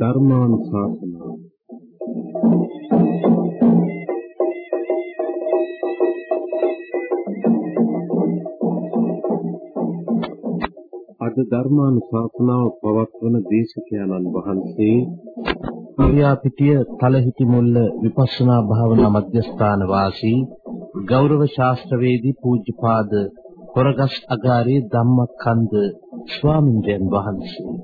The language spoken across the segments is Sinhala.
ධර්මානුශාසනාව. අද ධර්මානුශාසනාව පවත්වන දේශකයන්න් වහන්සේ පිරියාපිටිය තලහිටි මුල්ල විපස්සනා භාවනා මධ්‍යස්ථාන වාසී ගෞරව ශාස්ත්‍රවේදී පූජ්‍යපාද කොරගස් අගාරේ ධම්මකන්ද ස්වාමින්දයන් වහන්සේ.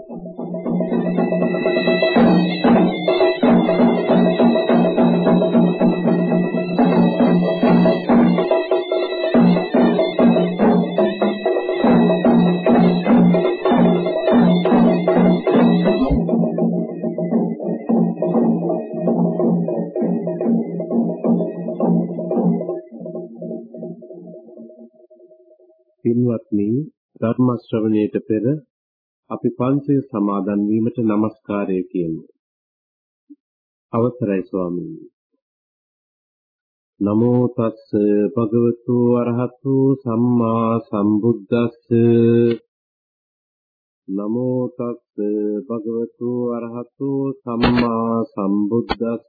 ධර්ම ශ්‍රවණයට පෙර අපි පන්සිල් සමාදන් වීමට নমස්කාරය කියමු. අවසරයි ස්වාමීනි. නමෝ තස්ස භගවතු අරහතු සම්මා සම්බුද්දස්ස නමෝ තස්ස භගවතු අරහතු සම්මා සම්බුද්දස්ස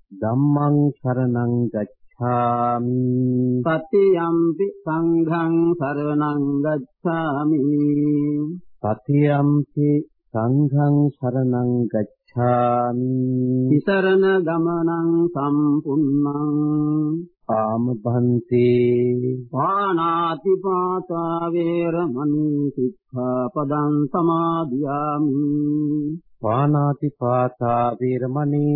ධම්මං සරණං ගච්ඡාමි। සතියම්පි සංඝං සරණං ගච්ඡාමි। සතියම්පි සංඝං සරණං ගච්ඡාමි। ඉසරණ ගමනං සම්පුන්නං ආමභන්තේ පානාති පාතා වේරමණී සික්ඛාපදං සමාදියාමි। පානාති පාතා වීරමණී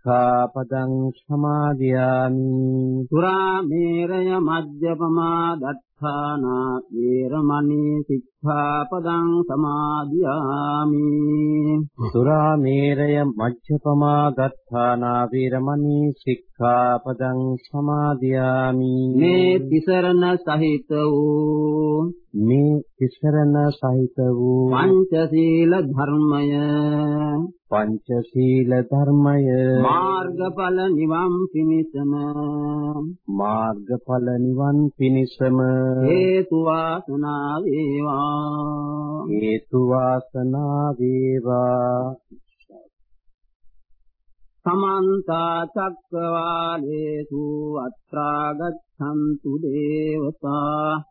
සික්ඛාපදං සමාදියාමි. සුරාමේරය මජ්ජපමා දත්තානා වේරමණී සික්ඛාපදං සමාදියාමි. සුරාමේරය මජ්ජපමා ගත්තානා වීරමණී සික්ඛාපදං සමාදියාමි. මේ තිසරණ සහිත වූ මේ තිසරණ සහිත වූ පංචශීල ධර්මය. පංචශීල ධර්මය. මාර්ගඵල නිවන් පිණිසම. මාර්ගඵල නිවන් පිණිසම. හේතු වාසනා වේවා. හේතු වාසනා වේවා. සමන්ත චක්කවාලේසු අත්‍රා ගච්ඡන්තු දේවතා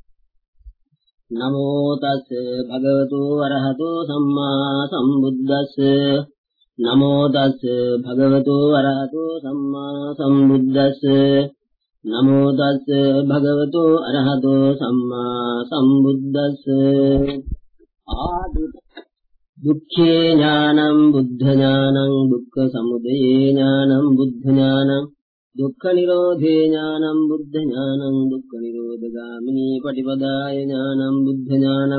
නමෝ තස් භගවතු වරහතු සම්මා සම්බුද්දස්ස. නමෝ තස් භගවතු වරහතු සම්මා සම්බුද්දස්ස. නමෝ තස් භගවතු අරහතු සම්මා සම්බුද්දස්ස. ආදි දුක්ඛේ ඥානං බුද්ධ ඥානං දුක්ඛ සමුදය ඥානං බුද්ධ ඥානං දුක්ඛ නිරෝධේ ඥානං බුද්ධ ඥානං දුක්ඛ නිරෝධගාමිනී පටිපදාය ඥානං බුද්ධ ඥානං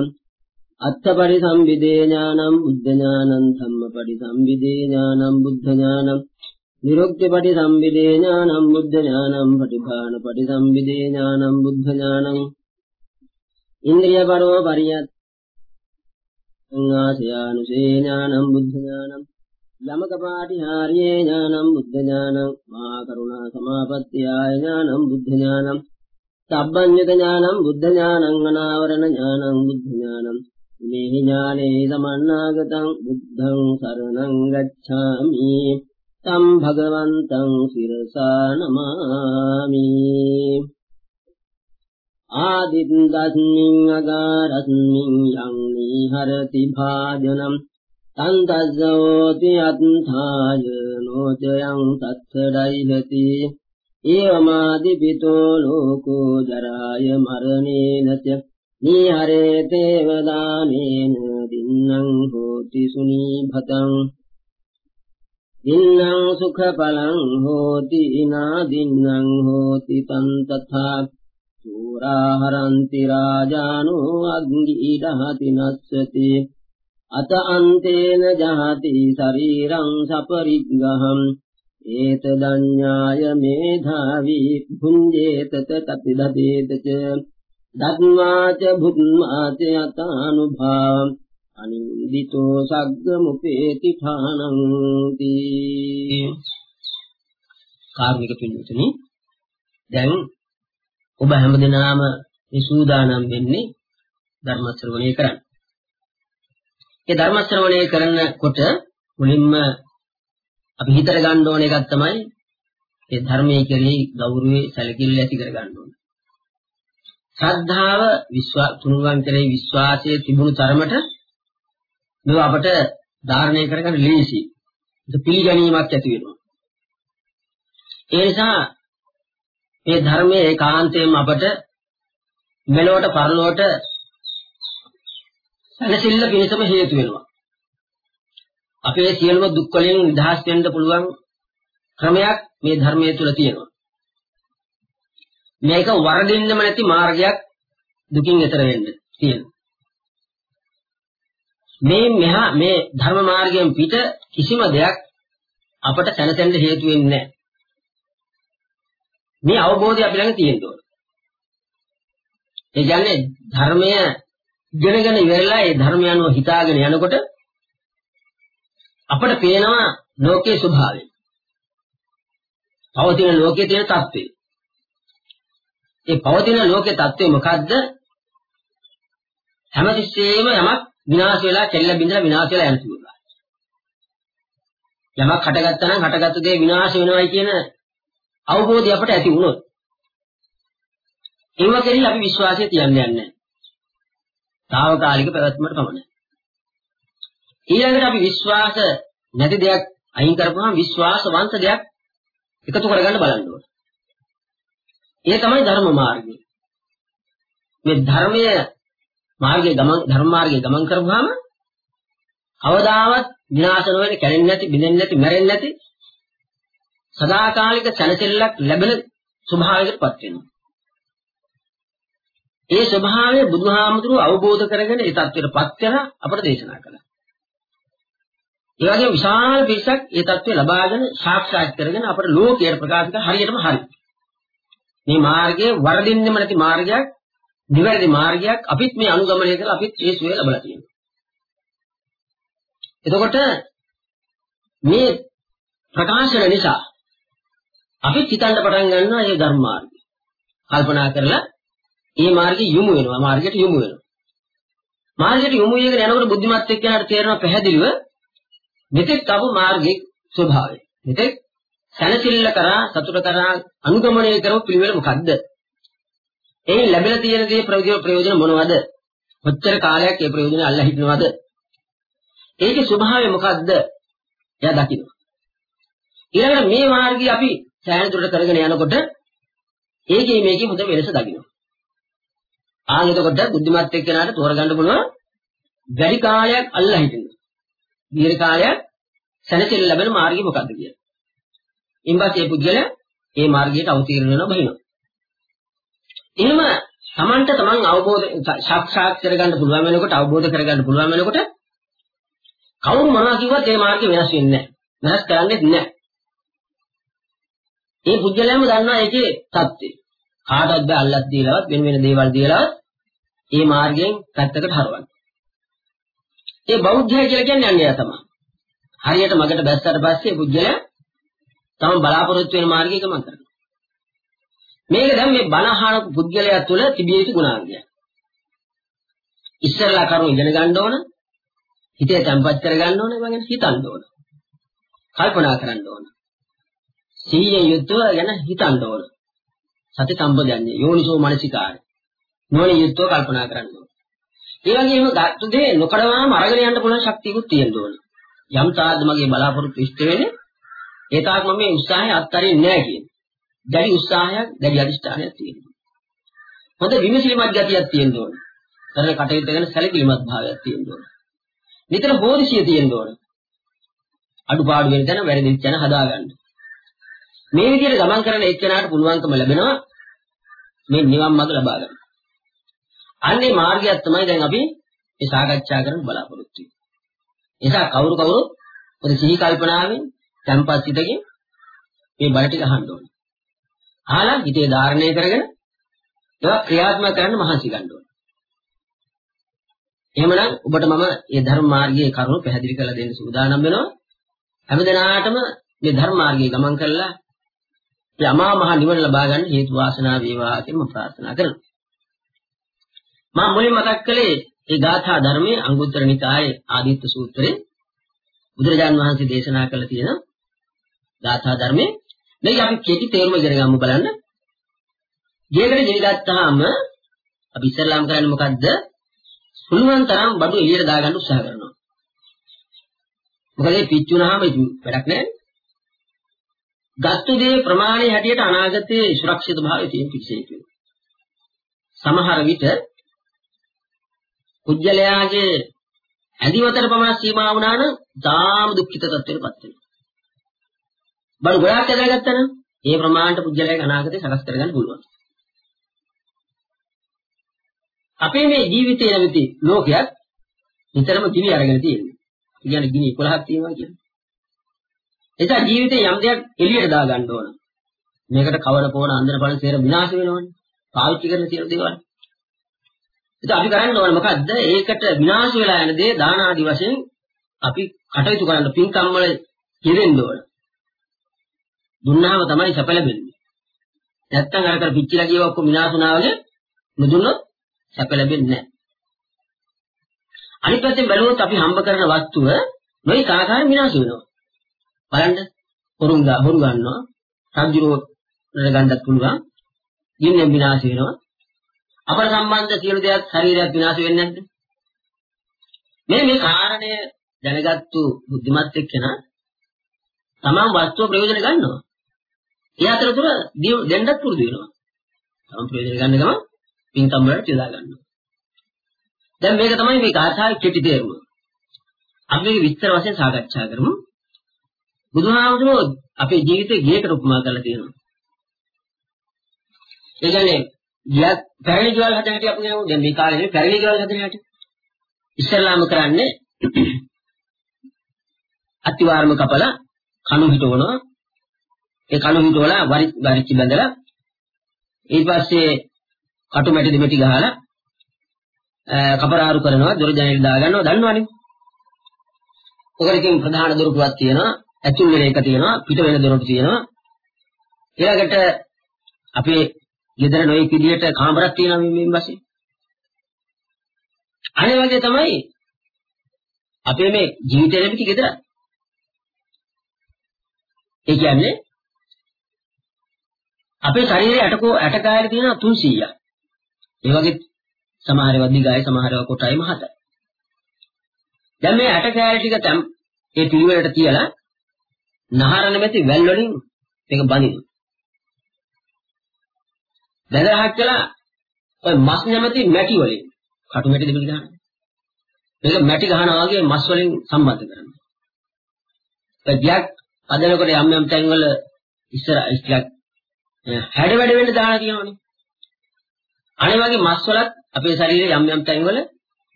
අත්ථපරි සම්විදේ ඥානං බුද්ධ ඥානං ධම්මපරි සම්විදේ ඥානං බුද්ධ ඥානං නිරුක්ති පටි සම්විදේ ඥානං බුද්ධ ඥානං පටිභාන පටි සම්විදේ ඥානං බුද්ධ ඥානං ඉන්ද්‍රිය පරෝ පරියත් ආසයානුසේ ඥානං බුද්ධ ඥානං लमकपाटिहार्ये ज्ञानं बुद्धज्ञानं मा करुणा बुद्धज्ञानम् अनावरणज्ञानम् बुद्धज्ञानम् तब्बन्वितज्ञानं बुद्धज्ञानं गणावरणज्ञानं बुद्धम् शरणम् गच्छामि। तम् भगवन्तम् शिरसा नमामि। न हरति भाजनम्। तन्तस्योति तन्तोऽ तत्सह्यति एवमादिपितो लोको जराय मरणेन च निहरेते सुनीभतम्। भिन्नं सुखफलं होति नादिन्नं होति तं तथा। चोराहरन्ति राजानो अग्निडहति नश्यति। අත අන්තේන ජහති ශරීරං සපරිග්ගහම් ඒතදඤ්ඤාය මේධාවි භුඤ්ජේතත තතිදදේත ච දත්මාච බුද්ධමාච යතානුභාවම් අනින්දිතෝ සග්ග මුපේති ඨානං කාර්මික පින්තුනි දැන් ඔබ හැමදෙනාම මේ සූදානම් වෙන්නේ ධර්ම ශ්‍රවණය කරන්න. ඒ ධර්ම ශ්‍රවණය කරනකොට මුලින්ම අපි හිතට ගන්න ඕන එකක් තමයි ඒ ධර්මයේ කෙරෙහි ගෞරවයේ සැලකිල්ල ඇති කර ගන්න ඕනේ. ශ්‍රද්ධාව විශ්වා තුනුවන් කෙරෙහි විශ්වාසය තිබුණු තරමට මේව අපට ධාරණය කරගන්න ලේසි. ඒක පිළිගැනීමක් ඇති වෙනවා. ඒ නිසා මේ ධර්මයේ ඒකාන්තයෙන්ම අපට මෙලොවට පරලොවට සැනසෙල්ල පිණිසම හේතු වෙනවා. අපේ සියලුම දුක් වලින් නිදහස් වෙන්න පුළුවන් ක්‍රමයක් මේ ධර්මයේ තුල තියෙනවා. මේක වරදින්නම නැති මාර්ගයක් දුකින් එතර වෙන්න තියෙනවා. මේ මෙහා මේ ධර්ම මාර්ගයෙන් පිට කිසිම දෙයක් අපට සැනසෙන්න හේතු වෙන්නේ නැහැ. මේ අවබෝධය අපි ළඟ තියෙන්න ඕන. ඒ කියන්නේ ධර්මය ඉගෙනගෙන ඉවරලා ඒ ධර්මය අනුව හිතාගෙන යනකොට අපට පේනවා ලෝකයේ ස්වභාවය. පවතින ලෝකයේ තියෙන தත්ත්වය. ඒ පවතින ලෝකයේ தත්ත්වය මොකද්ද? හැමතිස්සෙම යමක් විනාශ වෙලා කෙල්ල බින්දලා විනාශ වෙලා යන තුරුලා. යමක් හටගත්තා නම් හටගත්තු දේ විනාශ වෙනවයි කියන අවබෝධය අපට ඇති වුණොත් ඒව කෙරෙහි අපි විශ්වාසය තියන්නේ නැහැ. తాවකාලික පැවැත්මකට පමණයි. ඊළඟට අපි විශ්වාස නැති දෙයක් අයින් කරපුවාම විශ්වාසවන්ත දෙයක් එකතු කරගන්න බලන්න ඕනේ. ඒ තමයි ධර්ම මාර්ගය. මේ ධර්මයේ මාර්ගයේ ගමන් ධර්ම මාර්ගයේ ගමන් කරපුවාම කවදාවත් විනාශ නොවෙන කැරෙන්නේ නැති බිඳෙන්නේ නැති මැරෙන්නේ නැති සදාකාලික සැනසෙල්ලක් ලැබෙන ස්වභාවයකටපත් වෙනවා. ඒ ස්වභාවය බුදුහාමුදුරුව අවබෝධ කරගෙන ඒ தත්ත්වයටපත් කරලා අපට දේශනා කළා. ඒ වගේම විශාල පිරිසක් ඒ தත්ත්වය ලබාගෙන සාක්ෂාත් කරගෙන අපට ලෝකයට ප්‍රකාශ කර හරියටම හරි. මේ මාර්ගයේ වරදින්නෙම නැති මාර්ගයක්, නිවැරදි මාර්ගයක් අපිත් මේ අනුගමනය කරලා අපිත් ඒ සුවය ලබලා තියෙනවා. එතකොට මේ ප්‍රකාශන නිසා අපිත් හිතන්න පටන් ගන්නවා මේ ධර්ම මාර්ගය. කල්පනා කරලා මේ මාර්ගෙ යොමු වෙනවා මාර්ගයට යොමු වෙනවා. මාර්ගයට යොමු වෙගෙන යනකොට බුද්ධිමත් එක්කනට තේරෙනවා පැහැදිලිව මෙතෙක් ආපු මාර්ගයේ ස්වභාවය. මෙතෙක් සැනසෙල්ල කරා සතුට කරා අනුගමනය කරව පිළිවෙල මොකද්ද? එයින් ලැබෙලා තියෙන දේ ප්‍රයෝජන මොනවද? කොච්චර කාලයක් ඒ ප්‍රයෝජන අල්ලා හිටිනවද? ඒකේ ස්වභාවය මොකද්ද? එයා දකින්න. ඊළඟට මේ මාර්ගය අපි සෑහෙන දුරට කරගෙන යනකොට ඒකේ මේකේ හොඳ වෙනස දකින්න. ආන් එතකොට බුද්ධිමත් එක්කෙනාට තෝරගන්න පුළුවන් වැඩි කාලයක් අල්ලා හිටින්න. දීර්ඝ කාලයක් සැනසෙල්ල ලැබෙන මාර්ගය මොකක්ද කියලා. ඉන්පස්සේ පුද්ගලයා ඒ මාර්ගයට අවතීර්ණ වෙනවා බහිනවා. එහෙම Tamanට Taman අවබෝධ සාක්ෂාත් කරගන්න පුළුවන් වෙනකොට අවබෝධ කරගන්න පුළුවන් වෙනකොට කවුරු මොනවා කිව්වත් ඒ මාර්ගය වෙනස් වෙන්නේ නැහැ. වෙනස් කරන්නේ නැහැ. ඒ පුද්ගලයාම දන්නවා ඒකේ தත්ත්වය. කාටවත් බෑ අල්ලස් දීලවත් වෙන වෙන දේවල් දීලවත් ඒ මාර්ගයෙන් පැත්තකට හරවන්න. ඒ බෞද්ධය කියලා කියන්නේ අන්නේ තමයි. හරියට මගට බැස්සට පස්සේ පුජ්‍යල තම බලාපොරොත්තු වෙන මාර්ගය ගමන් කරනවා. මේක දැන් මේ බණහන පුජ්‍යලයා තුළ තිබිය යුතු ගුණාංගය. ඉස්සරලා කරුණු ඉගෙන ගන්න ඕන. හිතේ තැම්පත් කර ගන්න ඕන, ඒවා ගැන හිතන්න ඕන. කල්පනා කරන්න ඕන. සීයෙන් යුතුව ගැන හිතන්න ඕන. සති සම්පදන්නේ යෝනිසෝ මනසිකාරය. නොවන යුතුව කල්පනා කරන්න ඕන. ඒ වගේම ගත්ත දේ නොකඩවාම අරගෙන යන්න පුළුවන් ශක්තියකුත් තියෙන්න ඕන. යම් තාද්ද මගේ බලාපොරොත්තු ඉෂ්ට වෙන්නේ ඒ තාක් මම මේ උත්සාහය අත්හරින්නේ නැහැ කියන්නේ. දැඩි උත්සාහයක්, දැඩි අදිෂ්ඨානයක් තියෙනවා. හොඳ විමසිලිමත් ගතියක් තියෙන්න ඕන. කරන කටයුත්ත ගැන සැලකිලිමත් භාවයක් තියෙන්න ඕන. නිතර බෝධිසිය තියෙන්න ඕන. අඩුපාඩු වෙන තැන වැරදි තැන හදාගන්න. මේ විදිහට ගමන් කරන එක්කෙනාට පුළුවන්කම ලැබෙනවා මේ නිවන් මඟ ලබා ගන්න. අන්නේ මාර්ගයක් තමයි දැන් අපි මේ සාකච්ඡා කරන්න බලාපොරොත්තු වෙන්නේ. නිසා කවුරු කවුරුත් ඔය සිහි කල්පනාවෙන් තැම්පත් සිතකින් මේ බණ ටික අහන්න ඕනේ. අහලා හිතේ ධාරණය කරගෙන ඒවා ක්‍රියාත්මක කරන්න මහන්සි ගන්න ඕනේ. එහෙමනම් ඔබට මම මේ ධර්ම මාර්ගයේ කරුණු පැහැදිලි කරලා දෙන්න සූදානම් වෙනවා. හැමදෙනාටම මේ ධර්ම මාර්ගයේ ගමන් කරලා මේ අමා මහ නිවන ලබා ගන්න හේතු වාසනා වේවා කියලා මම ප්‍රාර්ථනා කරනවා. මම මුලින් මතක් කළේ ඒ ගාථා ධර්මයේ අංගුත්තර නිකායේ ආදිත්‍ය සූත්‍රයේ බුදුරජාන් වහන්සේ දේශනා කළ තියෙන ගාථා ධර්මයේ මේක අපි කෙටි තේරුම ඉගෙන ගමු බලන්න. ජීවිතේ ජීවිතාම අපි ඉස්සරලාම් කරන්නේ මොකද්ද? පුළුවන් තරම් බඩු එළියට දාගන්න උත්සාහ කරනවා. මොකද මේ පිච්චුනහම වැඩක් නැහැ. ගත්තු දේ ප්‍රමාණය හැටියට අනාගතයේ සුරක්ෂිත භාවය තියෙන කිසිසේක. සමහර විට කුජලයාගේ ඇදිවතර පමණ සීමා වුණා නම් තාම දුක්ඛිත තත්ත්වයකටපත් වෙනවා. බල ගොඩාක් ඇදලා නම් ඒ ප්‍රමාණයට කුජලයාගේ අනාගතය සකස් කරගන්න පුළුවන්. අපේ මේ ජීවිතයේ නැමැති ලෝකයක් නිතරම කිලි අරගෙන තියෙනවා. කියන්නේ ගිනි 11ක් තියෙනවා කියන්නේ. එතන ජීවිතේ යම් දෙයක් එළියට දා ගන්න ඕන. මේකට කවර පොන අන්දර බලන සේර විනාශ වෙනවනේ. පාවිච්චි කරන සියලු දේවල්. ඉතින් අපි කරන්න ඕන මොකද්ද? ඒකට විනාශ වෙලා යන දේ දාන ආදි වශයෙන් අපි කටයුතු කරන්න පින්කම් වල යෙදෙන්න ඕන. දුන්නාම තමයි සැප ලැබෙන්නේ. නැත්තම් අර කර පිච්චිලා ගියව ඔක්කොම විනාශ වුණා වගේ නුදුන්නොත් සැප ලැබෙන්නේ නැහැ. අනිත් පැත්තෙන් බැලුවොත් අපි හම්බ කරන වස්තුව නොයි කාකාර විනාශ වෙනවා. බලන්න හොරුංගා හොරු ගන්නවා. රජුරෝ ගන්නත් පුළුවන්. ගින්නෙන් විනාශ වෙනවා. අපර සම්බන්ධ සියලු දේත් ශරීරයක් විනාශ වෙන්නේ නැද්ද? මේ මේ කාරණය දැනගත්තු බුද්ධිමත් එක්කෙනා තමන් වස්තුව ප්‍රයෝජන ගන්නවා. ඒ අතරතුර දෙන්නත් පුරුදු වෙනවා. තමන් ප්‍රයෝජන ගන්න ගමන් පින්කම් වලට යොදා ගන්නවා. දැන් මේක තමයි මේ ගාථාවේ කෙටි තේරුම. අපි මේක විස්තර වශයෙන් සාකච්ඡා කරමු. බුදුහාමුදුරුවෝ අපේ ජීවිතේ ගියකට උපමා කරලා තියෙනවා. ඒ කියන්නේ ගියත් පැරණි ගෙවල් හදන හැටි අපි කියමු. දැන් මේ කාලේ පැරණි ගෙවල් හදන හැටි. ඉස්සල්ලාම කරන්නේ අතිවාරම කපලා කණු හිටවනවා. ඒ කණු හිටවලා වරිච්චි බඳලා ඊට පස්සේ කටු මැටි දෙමැටි ගහලා කපරාරු කරනවා දොර ජනෙල් දා ගන්නවා දන්නවනේ. ඔකරකින් ප්‍රධාන දොරටුවක් තියෙනවා ඇතුල් වෙන එක තියෙනවා පිට වෙන දොරටු තියෙනවා ඊළඟට අපේ ගෙදර නොයෙක් විදියට කාමරක් තියෙනවා මේ මේ වශයෙන් අනේ වගේ තමයි අපේ මේ ජීවිතේ ලැබිටි ගෙදර ඒ කියන්නේ අපේ ශරීරයේ ඇටකෝ ඇටකායල තියෙනවා 300ක්. ඒ වගේ සමහර ඒවා දිගයි සමහර ඒවා කොටයි මහතයි. දැන් මේ ඇටකායල ටික තම් ඒ පිළිවෙලට තියලා නහර නැමැති වැල් වලින් මේක බඳිනවා. බැලහක් කළා ඔය මස් නැමැති මැටි වලින් කටු මැටි දෙබිලි ගන්නවා. මේක මැටි ගහනවා වගේ මස් වලින් සම්බන්ධ කරනවා. ඒ ගියක් අදනකොට යම් යම් තැන්වල ඉස්සර ඉස්සරක් හැඩ වැඩ වෙන්න දාලා තියෙනවනේ. අනේ වගේ මස් වලත් අපේ ශරීරයේ යම් යම් තැන්වල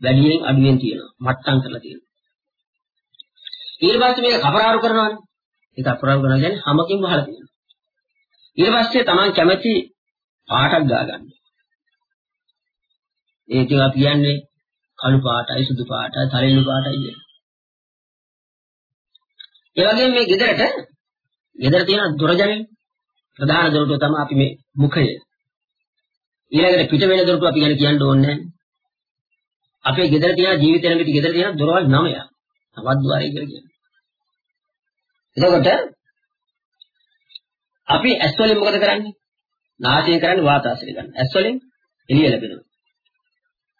වැඩියෙන් අඩුවෙන් තියෙනවා. මට්ටම් කරලා තියෙනවා. ඊට පස්සේ මේක කපරාරු කරනවානේ. ඒක අපරාරු කරනවා කියන්නේ හැමකින් වහලා තියෙනවා. ඊට පස්සේ Taman කැමැති පාටක් දාගන්න. ඒක අපි කියන්නේ කළු පාටයි සුදු පාටයි තලෙළු පාටයි කියන. ඒ වගේම මේ ගෙදරට ගෙදර තියෙන දොරජනේ ප්‍රධාන දොරටුව තමයි අපි මේ මුඛය. ඊළඟට පිට වෙන දොරටුව අපි ගැන කියන්න ඕනේ නැහැ. අපේ ගෙදර තියෙන ජීවිතේ ළඟට ගෙදර තියෙන දොරවල් 9ක්. අවද්වාරය කියලා කියනවා. එතකොට අපි ඇස් වලින් මොකද කරන්නේ? නාසයෙන් කරන්නේ වාතාශ්‍රය ගන්න. ඇස් වලින් එළිය ලැබෙනවා.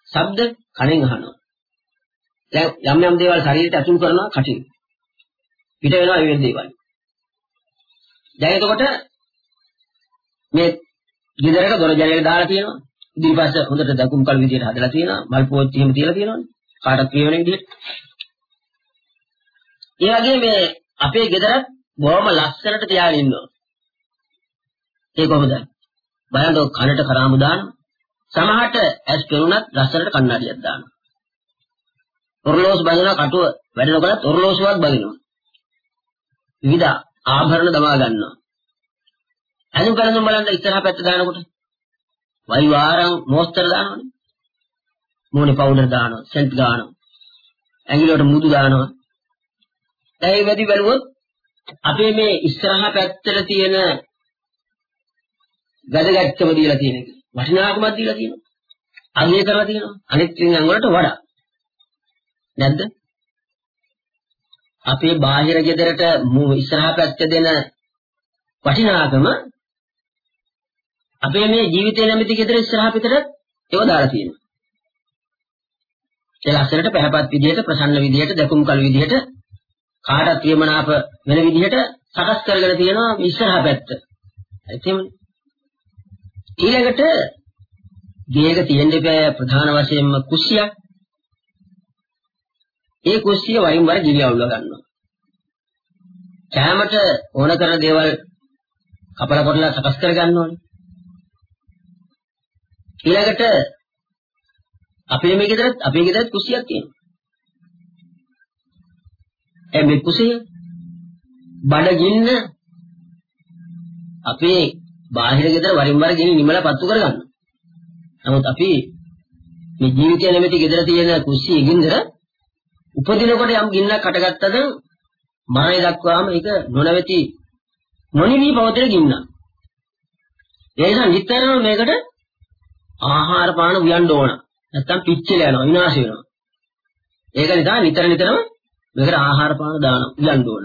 ශබ්ද කනෙන් අහනවා. දැන් යම් යම් දේවල් ශරීරයට ඇතුල් කරනවා කටින්. පිට වෙනවා ඒ දේවල්. දැන් එතකොට මේ ගෙදරක දොර ජනේල දාලා තියෙනවා. ඉදිරිපස්ස හොඳට දකුම් කල් විදියට හදලා තියෙනවා. මල් පෝච්චි එහෙම තියලා තියෙනවානේ. කාටත් ප්‍රිය වෙන විදියට. ඒ වගේ මේ අපේ ගෙදරත් බොහොම ලස්සනට තියාගෙන ඉන්නවා. ඒ කොහොමද? බලන්න කනට කරාමු දානවා. සමහරට ඇස් පෙරුණත් ලස්සනට කණ්ණාඩියක් දානවා. ඔරලෝස් බඳිනවා කටුව වැඩනකොටත් ඔරලෝසුවක් බඳිනවා. විවිධ ආභරණ දමා ගන්නවා. ඇඳුම් කලඳුම් බලන්න ඉස්සරහා පැත්ත දානකොට වයි වාරම් මොස්තර දානවනේ. මූණේ පවුඩර් දානවා, සෙන්ට් දානවා. ඇඟිලි මුදු දානවා. ඒ වැඩි බැලුවොත් අපේ මේ ඉස්සරහා පැත්තට තියෙන වැදගත්කම දීලා තියෙන එක. වටිනාකමක් දීලා තියෙනවා. අගය කරලා තියෙනවා. අනිත් ක්‍රියාන් වලට වඩා. නැද්ද? අපේ බාහිර ගෙදරට ඉස්සරහා පැත්ත දෙන වටිනාකම අපේ මේ ජීවිතේ නැමැති ගෙදර ඉස්සරහා පිටට ඒව දාලා තියෙනවා. ඒ ලස්සනට පැහැපත් විදිහට ප්‍රසන්න විදිහට දකුම් කල් විදිහට කාටත් ප්‍රියමනාප වෙන විදිහට සකස් කරගෙන තියෙනවා ඉස්සරහා පැත්ත. එතෙමනේ. ඊළඟට ගේක තියෙන්න බෑ ප්‍රධාන වශයෙන්ම කුස්සියක්. ඒ කුස්සිය වරින් වර ගිනි අවුල ගන්නවා. කෑමට ඕන කරන දේවල් කපලා කොටලා සකස් කර ගන්න ඕනේ. ඊළඟට අපේ මේ ගෙදරත් අපේ ගෙදරත් කුස්සියක් තියෙනවා. ඒ මේ කුසිය බඩගින්න අපේ බාහිර ගෙදර වරින් වර ගෙන නිමල පත්තු කරගන්න. නමුත් අපි මේ ජීවිතය නැමැති ගෙදර තියෙන කුස්සිය ගින්දර උපදිනකොට යම් ගින්නක් හටගත්තද මරණය දක්වාම ඒක නොනවති නොනිවි පවතින ගින්නක්. ඒ නිසා නිතරම මේකට ආහාර පාන උයන්න ඕන. නැත්තම් පිච්චිලා යනවා විනාශ වෙනවා. ඒක නිසා නිතර නිතරම මේකට ආහාර පාන දාන උයන්න ඕන.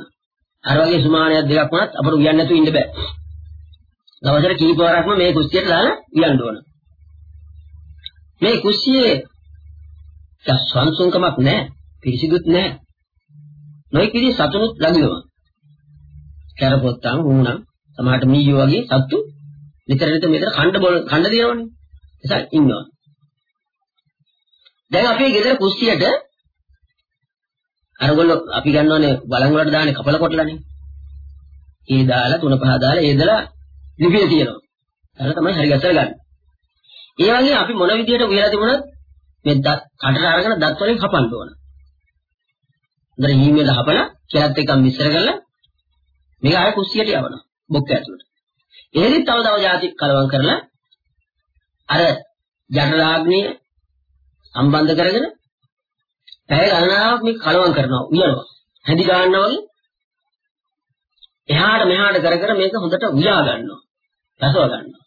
අර වගේ සුමානයක් දෙකක් වුණත් අපට උයන්න නැතුව ඉන්න බෑ. දවසට කීප වරක්ම මේ කුස්සියට දාලා උයන්න ඕන. මේ කුස්සියේ සංසුන්කමක් නැහැ. පිරිසිදුත් නැහැ. නොයෙක් විදිහේ සතුනුත් ළඟිනවා. කැරපොත්තන් වුණා සමහරට මීයෝ වගේ සත්තු නිතර නිතර මෙතන කණ්ඩ බොල කණ්ඩ දිනවනේ. නිසා ඉන්නවා. දැන් අපේ ගෙදර කුස්සියට අරගොල්ලෝ අපි ගන්නවනේ බලන් වලට දාන්නේ කපල කොටලානේ. ඒ දාලා තුන පහ දාලා ඒදලා ලිපිය තියෙනවා. අර තමයි හරි ගැසල ගන්න. ඒ වගේ අපි මොන විදියට උයලා තිබුණත් මේ දත් කටට අරගෙන දත් වලින් කපන්න ඕන. ඉතින් හීමෙල හපලා කෙලත් එකක් මිශ්‍ර කරලා මේක ආය කුස්සියට යවනවා. බොක්ක ඇතුළට. එහෙදිත් තව තව જાති කලවම් කරලා අර ජඨරාග්නිය සම්බන්ධ කරගෙන පැය ගණනාවක් මේක කලවම් කරනවා උයනවා. හැදි ගන්නවා වගේ එහාට මෙහාට කර කර මේක හොඳට උයා ගන්නවා. රසව ගන්නවා.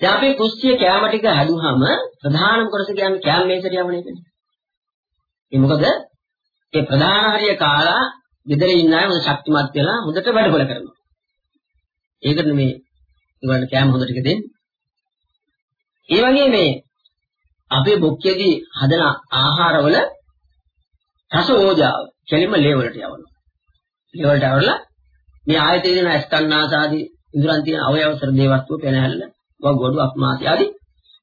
දැන් අපේ කුස්සිය කැම ටික හැදුවාම ප්‍රධානම කොටස කියන්නේ කැම මේසට යවන එකනේ. ඒ මොකද ඒ ප්‍රධාන හරිය කාලා ගෙදර ඉන්න අය හොඳ ශක්තිමත් වෙලා හොඳට වැඩ කළ කරනවා. ඒකට මේ ඒගොල්ලන්ට කෑම හොඳ ටික දෙන්න. ඒ වගේ මේ අපේ බොක්කේදී හදන ආහාරවල රස ඕජාව කෙලින්ම ලේ වලට යවනවා. ලේ වලට යවලා මේ ආයතේ දෙන ස්කන්නාසාදී ඉඳුරන් තියෙන අවයව සර දේවත්ව පෙනහැල්ල වගොඩු අප්මාති ආදී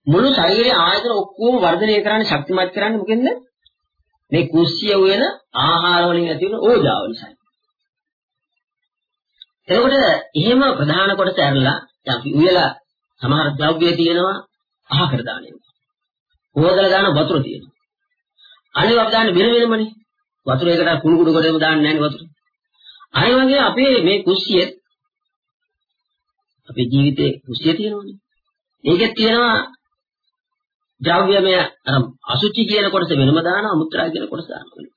මුළු ශරීරයේ ආයතන ඔක්කොම වර්ධනය කරන්න ශක්තිමත් කරන්නේ මොකෙන්ද? මේ කුස්සිය වෙන ආහාර වලින් ඇති වෙන ඕජාව නිසා. එතකොට එහෙම ප්‍රධාන කොටස ඇරලා දැන් අපි උයලා සමහර ද්‍රව්‍ය තියෙනවා අහකට දාන්නේ. හොදලා දාන වතුර තියෙනවා. අනිත් අපි දාන්නේ වෙන වෙනමනේ. වතුර එකට කුණු කුඩු කොටම දාන්නේ නැහැ වතුර. අනිත් වගේ අපේ මේ කුස්සියේ අපේ ජීවිතේ කුස්සිය තියෙනවනේ. ඒකෙත් තියෙනවා ද්‍රව්‍යමය අර අසුචි කියන කොටස වෙනම දානවා මුත්‍රා කියන කොටස දානවා.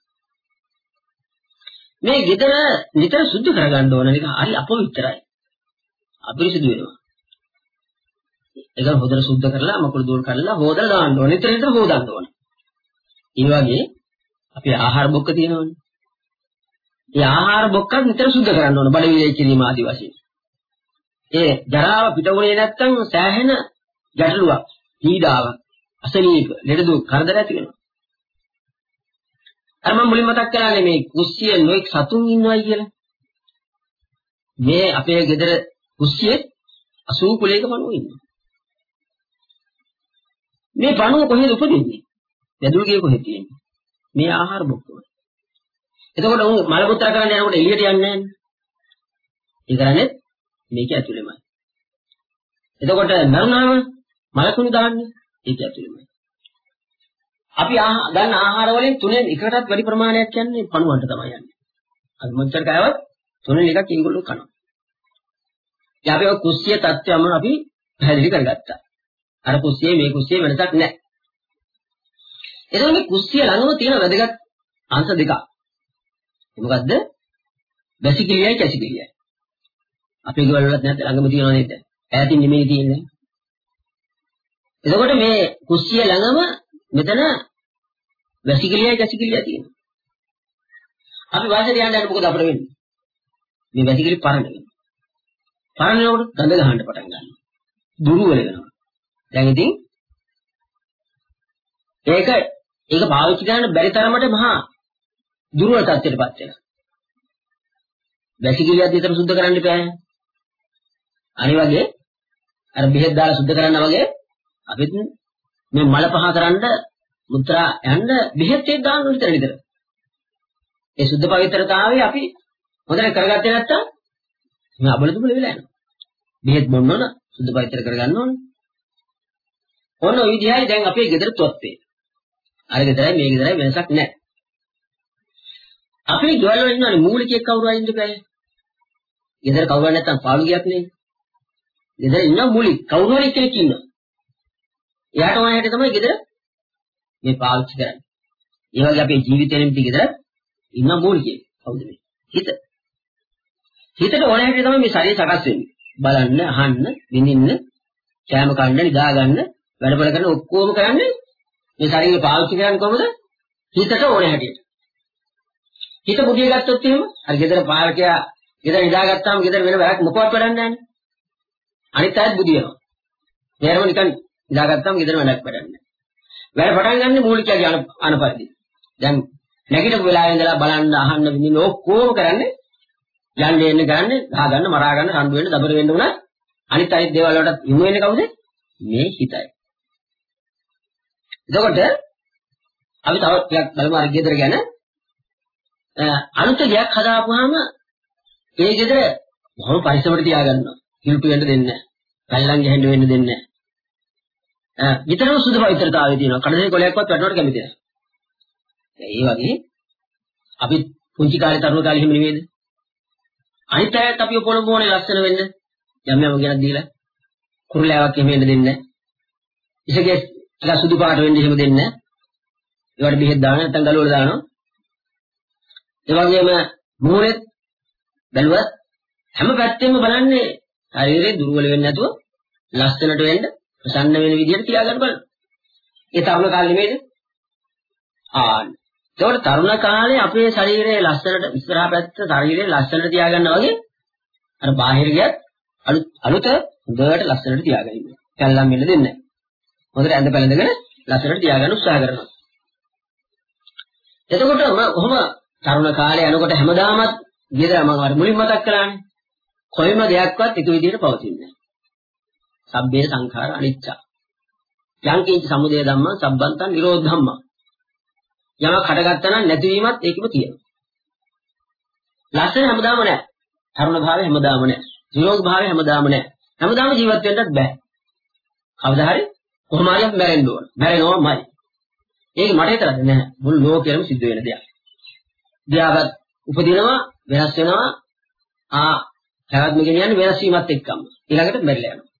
මේ ගෙදර නිතර සුද්ධ කරගන්න ඕන එක හරි අපවිත්‍රයි. අපිරිසිදු වෙනවා. ඒක හොදට සුද්ධ කරලා මකුළු දෝල් කරලා හොදලා දාන්න ඕනේ. නිතර නිතර හොදන්න ඕනේ. ඒ වගේ අපි ආහාර බොක්ක තියෙනවනේ. ඒ ආහාර බොක්කත් නිතර සුද්ධ කරන්න ඕන බඩ විලේ කිරීම ආදී වශයෙන්. ඒ ජරාව පිටුනේ නැත්තම් සෑහෙන ගැටලුවක්, පීඩාවක්, අසනීප, ලෙඩ දුක්, කරදර ඇති වෙනවා. අර මම මුලින් මතක් කරානේ මේ කුස්සිය නොඑක් සතුන් ඉන්නවයි කියලා. මේ අපේ ගෙදර කුස්සියේ 80 කුලයක පණුව ඉන්නවා. මේ පණුව කොහෙද උපදින්නේ? වැදුරුගේ කොහෙද තියෙන්නේ? මේ ආහාර බොක්කම. එතකොට උන් මල පුත්‍ර කරන්න යනකොට එළියට යන්නේ නැහැ. ඒ කරන්නේ මේක ඇතුළෙමයි. එතකොට මරුණාම මලකුණු දාන්නේ ඒක ඇතුළෙමයි. අපි ගන්න ආහාර වලින් තුනෙන් එකකටත් වැඩි ප්‍රමාණයක් කියන්නේ පණුවන්ට තමයි යන්නේ. අපි මොච්චර කෑවත් තුනෙන් එකක් ඒගොල්ලෝ කනවා. ඉතින් අපි ඔය කුස්සිය තත්ත්වයම අපි පැහැදිලි කරගත්තා. අර කුස්සියේ මේ කුස්සියේ වෙනසක් නැහැ. එතකොට මේ කුස්සිය ළඟම තියෙන වැදගත් අංශ දෙකක්. මොකද්ද? වැසිකිළියයි කැසිකිළියයි. අපේ ගෙවල් වලත් නැත්නම් ළඟම තියෙනව නේද? ඈතින් නෙමෙයි තියෙන්නේ. එතකොට මේ කුස්සිය ළඟම මෙතන වැසිකිළියයි කැසිකිළියයි තියෙනවා. අපි වාසයට යන්න යන මොකද අපිට වෙන්නේ? මේ වැසිකිළි පරණ වෙනවා. පරණ වෙනකොට ගඳ ගහන්න පටන් ගන්නවා. දුරු වෙනවා. දැන් ඉතින් ඒක ඒක පාවිච්චි කරන්න බැරි තරමට මහා දුර්වල තත්ත්වයකටපත් වෙනවා. වැසිකිළියක් විතර සුද්ධ කරන්න බෑ. අනිත් වගේ අර බෙහෙත් දාලා සුද්ධ කරනවා වගේ අපිත් මේ මල පහ කරන්න මුත්‍රා යන්න බෙහෙත් එක දාන්න විතර විතර. ඒ සුද්ධ පවිත්‍රතාවය අපි හොඳට කරගත්තේ නැත්තම් මේ අබලදුබල වෙලා යනවා. බෙහෙත් බොන්න ඕන සුද්ධ පවිත්‍ර කරගන්න ඕන. ඔන්න ඔය විදිහයි දැන් අපේ ගෙදර තොත්වේ. අර ගෙදරයි මේ ගෙදරයි වෙනසක් නැහැ. අපේ ගෙවල් වල ඉන්නවනේ මූලිකයෙක් කවුරු හරි ඉන්න බෑ. ගෙදර කවුරු නැත්තම් පාළු ගියක් නේ. ගෙදර ඉන්න මූලික කවුරු හරි කෙනෙක් ඉන්නවා. එයාට ඕන හැටි තමයි ගෙදර මේ පාවිච්චි කරන්නේ. ඒ වගේ අපේ ජීවිතේ නිමිති ගෙදර ඉන්න මූලිකයෙක් කවුද මේ? හිත. හිතට ඕන හැටි තමයි මේ ශරීරය සකස් වෙන්නේ. බලන්න, අහන්න, විඳින්න, කෑම කන්න, නිදා ගන්න, වැඩපල කරන ඔක්කොම කරන්නේ මේ ශරීරය පාවිච්චි කරන්නේ කොහොමද? හිතට ඕන හැටියට. හිත මුදිය ගත්තොත් එහෙම අර ගෙදර පාලකයා ගෙදර නිදාගත්තාම ගෙදර වෙන වැඩක් මොකවත් වැඩක් නැහැ. අනිත් අයත් බුදියනවා. මෙහෙරම නිකන් නිදාගත්තාම ගෙදර වැඩක් වැඩක් නැහැ. වැඩ පටන් ගන්න මූලිකයාගේ අනපරිදි. දැන් නැගිටපු වෙලාවේ ඉඳලා බලන්න අහන්න විඳින්න ඔක්කොම කරන්නේ යන්නේ එන්නේ ගන්න, ගහ ගන්න, මරා ගන්න, රණ්ඩු වෙන්න, දබර වෙන්න උනා අනිත් අනිත් දේවල් වලට යොමු වෙන්නේ කවුද? මේ හිතයි. එතකොට අපි තව ටිකක් බලමු අර ගෙදර ගැන. අලුත ගයක් හදාපුවාම ඒ ගෙදර බොහොම පරිස්සමට තියාගන්නවා. කිලුටු වෙන්න දෙන්නේ නැහැ. පැල්ලම් ගහන්න වෙන්න දෙන්නේ නැහැ. විතරම සුදු පවිත්‍රතාවය තියෙනවා. කඩේ කොලයක්වත් වැටෙනවට කැමති නැහැ. ඒ වගේ අපි පුංචි කාලේ තරුණ කාලේ එහෙම නෙමෙයිද? අනිත් අයත් අපි පොළඹෝනේ ලස්සන වෙන්න යම් යම් ගෙනත් දීලා කුරුලෑවක් එහෙම වෙන්න දෙන්නේ නැහැ. ඉසගේ ටිකක් සුදු පාට වෙන්න එහෙම දෙන්නේ නැහැ. ඒවට බෙහෙත් දාන නැත්නම් ගලවලා දානවා. ඒ වගේම මූණෙත් බැලුවත් හැම පැත්තෙම බලන්නේ ශරීරය දුර්වල වෙන්නේ නැතුව ලස්සනට වෙන්න ප්‍රසන්න වෙන විදිහට තියාගන්න බලන්න. ඒ තරුණ කාලේ නෙමෙයිද? ආන්න. ඒකට තරුණ කාලේ අපේ ශරීරයේ ලස්සනට ඉස්සරහා පැත්ත ශරීරයේ ලස්සනට තියාගන්නවා වගේ අර බාහිර ගියත් අලුත් අලුත හොඳට ලස්සනට තියාගෙන ඉන්නවා. කැල්ලම් වෙන්න දෙන්නේ නැහැ. හොඳට ඇඳ පැළඳගෙන ලස්සනට තියාගන්න උත්සාහ කරනවා. එතකොට ඔහොම තරුණ කාලේ යනකොට හැමදාමත් ගෙදර මම අර මුලින් මතක් කළානේ. කොයිම දෙයක්වත් එක විදිහට පවතින්නේ නැහැ. සබ්බේ සංඛාර අනිච්චා. යං කිංච සමුදය ධම්ම සම්බන්තං නිරෝධ ධම්ම. යමක් හටගත්තා නම් නැතිවීමත් ඒකම තියෙනවා. ලස්සන හැමදාම නැහැ. තරුණ භාවය හැමදාම නැහැ. නිරෝධ භාවය හැමදාම නැහැ. හැමදාම ජීවත් වෙන්නත් බෑ. කවදා හරි කොහොම හරි මැරෙන්න ඕන. මැරෙනවමයි. ඒක මට විතරක් නෑ. මුළු ලෝකෙම සිද්ධ වෙන දෙයක්. දියාවත් උපදිනවා වෙනස් වෙනවා ආ පැවැත්ම කියන්නේ වෙනස් වීමත් එක්කම ඊළඟට මැරිලා යනවා.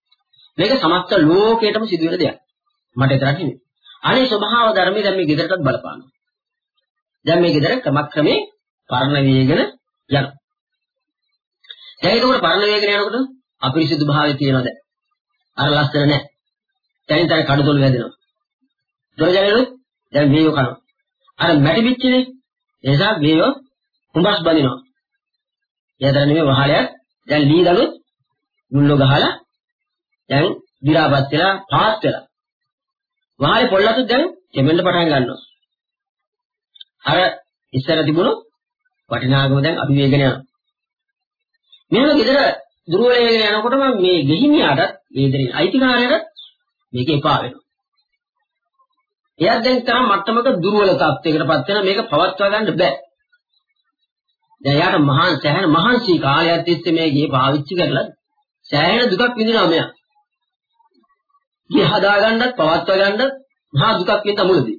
මේක සමස්ත ලෝකයටම සිදු වෙන දෙයක්. මට විතරක් නෙමෙයි. අනේ ස්වභාව ධර්මයේ දැන් මේ ගෙදරටත් බලපානවා. දැන් මේ ගෙදර ක්‍රමක්‍රමේ පරණ වේගන යනවා. දැන් ඒක උඩ පරණ වේගන යනකොට අපිරිසිදු භාවය තියෙනවද? අර ලස්සන නැහැ. දැන් තර කඩතොල් වැදෙනවා. දොරජනෙලු දැන් මේව කනවා. අර මැටි පිච්චිනේ. ඒ නිසා මේව කුඹස් බඳිනවා. එයාතර නෙමෙයි වහලයක් දැන් ලී දලුත් මුල්ලෝ ගහලා දැන් විරාපත් වෙලා පාත් වෙලා. වහලේ පොල්ලතුත් දැන් කෙමෙන්න පටන් ගන්නවා. අර ඉස්සර තිබුණු වටිනාකම දැන් අභිවේගන යනවා. මේව ගෙදර දුර්වල වෙගෙන යනකොටම මේ ගෙහිමියාට ඒ දෙරින් අයිතිකාරයට මේක එපා වෙනවා. එයා දැන් තරම් මට්ටමක දුර්වල තත්යකටපත් වෙන මේක පවත්වා ගන්න බෑ. දැන් යාට මහා සෑහෙන මහන්සි කාලයක් තිස්සේ මේ ගේ පාවිච්චි කරලා සෑහෙන දුකක් විඳිනවා මෙයා. ගේ හදාගන්නත් පවත්වා ගන්නත් මහා දුකක් විඳ මුලදී.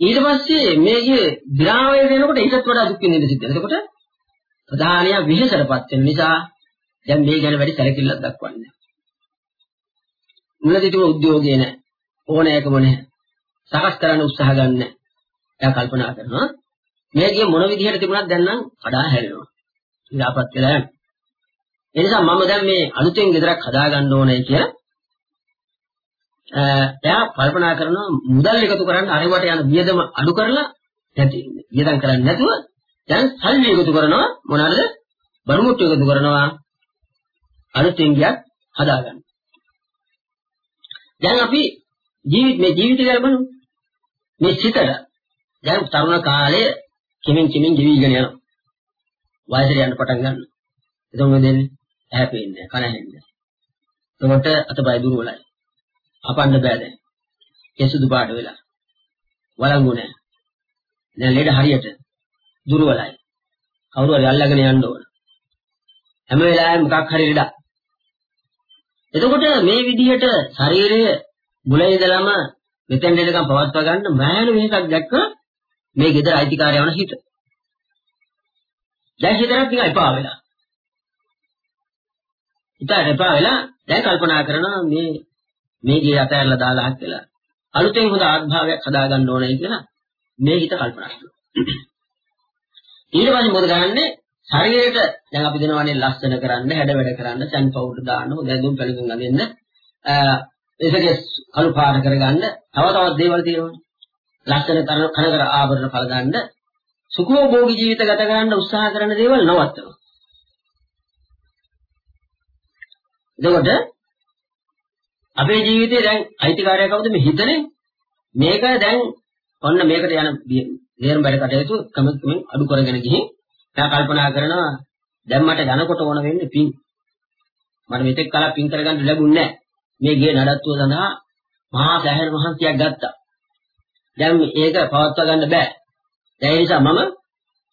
ඊට පස්සේ මේකේ විරාමයේ වෙනකොට ඊටත් වඩා දුක් විඳින්න සිද්ධ වෙනවා. එතකොට ප්‍රධානිය විහෙසටපත් වෙන නිසා දැන් මේ ගැන වැඩි සැලකිල්ලක් දක්වන්නේ. මුලදී තිබුණ උද්‍යෝගය නැහැ. ඕනෑකම නැහැ. සකස් කරන්න උත්සාහ ගන්න. එයා කල්පනා කරනවා මේකේ මොන විදිහට තිබුණත් දැන් නම් කඩා හැරෙනවා. ඉලාපත් වෙලා යනවා. ඒ නිසා මම දැන් මේ අලුතෙන් ගෙදරක් හදා ගන්න ඕනේ කියලා එයා කල්පනා කරනවා මුදල් එකතු කරන්න අරවට යන වියදම අඩු කරලා නැති වියදම් කරන්නේ නැතුව දැන් සල්ලි එකතු කරනවා මොනවාද බණුමුට්ටු එකතු කරනවා අලුතෙන් ගියක් හදාගන්න. දැන් අපි ජීවිත මේ ජීවිතය ගැන බලමු. මේ සිතට දැන් තරුණ කාලයේ කෙමෙන් කෙමෙන් ගෙවිගෙන යනවා. වයසට යන පටන් ගන්නවා. එතකොට මොකද වෙන්නේ? ඇහැ පේන්නේ කන ඇහෙන්නේ. එතකොට අතපය දුර්වලයි. අපන්න බෑ දැන්. කෙසුදු පාට වෙලා. වළංගු නැහැ. දැන් ලෙඩ හරියට දුර්වලයි. කවුරු හරි අල්ලගෙන යන්න ඕන. හැම වෙලාවෙම මොකක් හරි ලෙඩක්. එතකොට මේ විදිහට ශරීරය මුල ඉඳලම මෙතෙන් දෙනකම් පවත්වා ගන්න මෑන මේකක් දැක්ක මේ ගෙදර අයිතිකාරයවන හිත. දැන් හිතරක් නිකන් එපා වෙලා. හිතට එපා වෙලා දැන් කල්පනා කරනවා මේ මේ ගේ අතහැරලා දාලා හත් වෙලා අලුතෙන් හොඳ ආත්භාවයක් හදාගන්න ඕනේ කියලා මේ හිත කල්පනා කරනවා. ඊට පස්සේ මොකද කරන්නේ? ශරීරයට දැන් අපි දෙනවානේ ලස්සන කරන්න, හැඩ වැඩ කරන්න, සන් පවුඩර් දාන්න, හොඳ දුම් පැලුම් අඳින්න, ඒකේ කළු පාට කරගන්න තව තවත් දේවල් තියෙනවා. ලස්සන තන කනකර ආභරණ පළ ගන්න සුඛෝභෝගී ජීවිත ගත කරන්න උත්සාහ කරන දේවල් නවත්තනවා. එතකොට අපේ ජීවිතේ දැන් අයිතිකාරය කවුද මේ හිතනේ? මේක දැන් ඔන්න මේකට යන දේරම් බඩ කටයුතු කමකින් අඩු කරගෙන ගිහින් එයා කල්පනා කරනවා දැන් මට යනකොට ඕන වෙන්නේ පින්. මට මෙතෙක් කලක් පින් කරගන්න ලැබුණේ නැහැ. මේ ගේ නඩත්තුව සඳහා මහා සෑහෙන මහන්සියක් ගත්තා. දැන් ඒක පවත්වා ගන්න බෑ. ඒ නිසා මම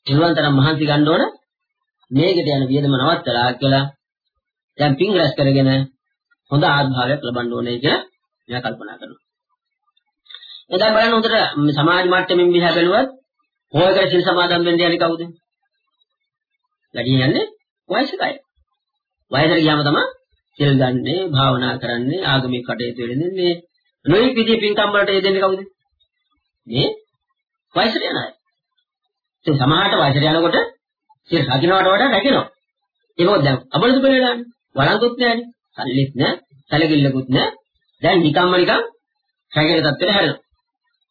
නිරන්තරම් මහන්සි ගන්න ඕන මේකට යන වියදම නවත්තලා කියලා දැන් පින් රැස් කරගෙන හොඳ ආත්භාවයක් ලබන්න ඕනේ කියලා මම කල්පනා කරනවා. එදා බලන්න හොඳට සමාජ මට්ටමින් දිහා බැලුවත් හොයකට සිල් සමාදන් වෙන්න යන්නේ කවුද? වැඩි යන්නේ වයසක අය. වයසට ගියාම තමයි සිල් ගන්නේ, භාවනා කරන්නේ, ආගමික කටයුතු වෙන්නේ නොයෙක් විදිහේ පින්කම් වලට යෙදෙන්නේ කවුද? මේ වයසට යන අය. ඉතින් සමහරට වයසට යනකොට සිල් රකින්නට වඩා රැකෙනවා. ඒක මොකද දැන් අබලතු වෙලානේ. වරන්තුත් නැහැනේ. සල්ලිත් නැහැ, සැලකිල්ලකුත් නැහැ. දැන් නිකම්ම නිකම් රැකෙන තත්ත්වෙට හැරෙනවා.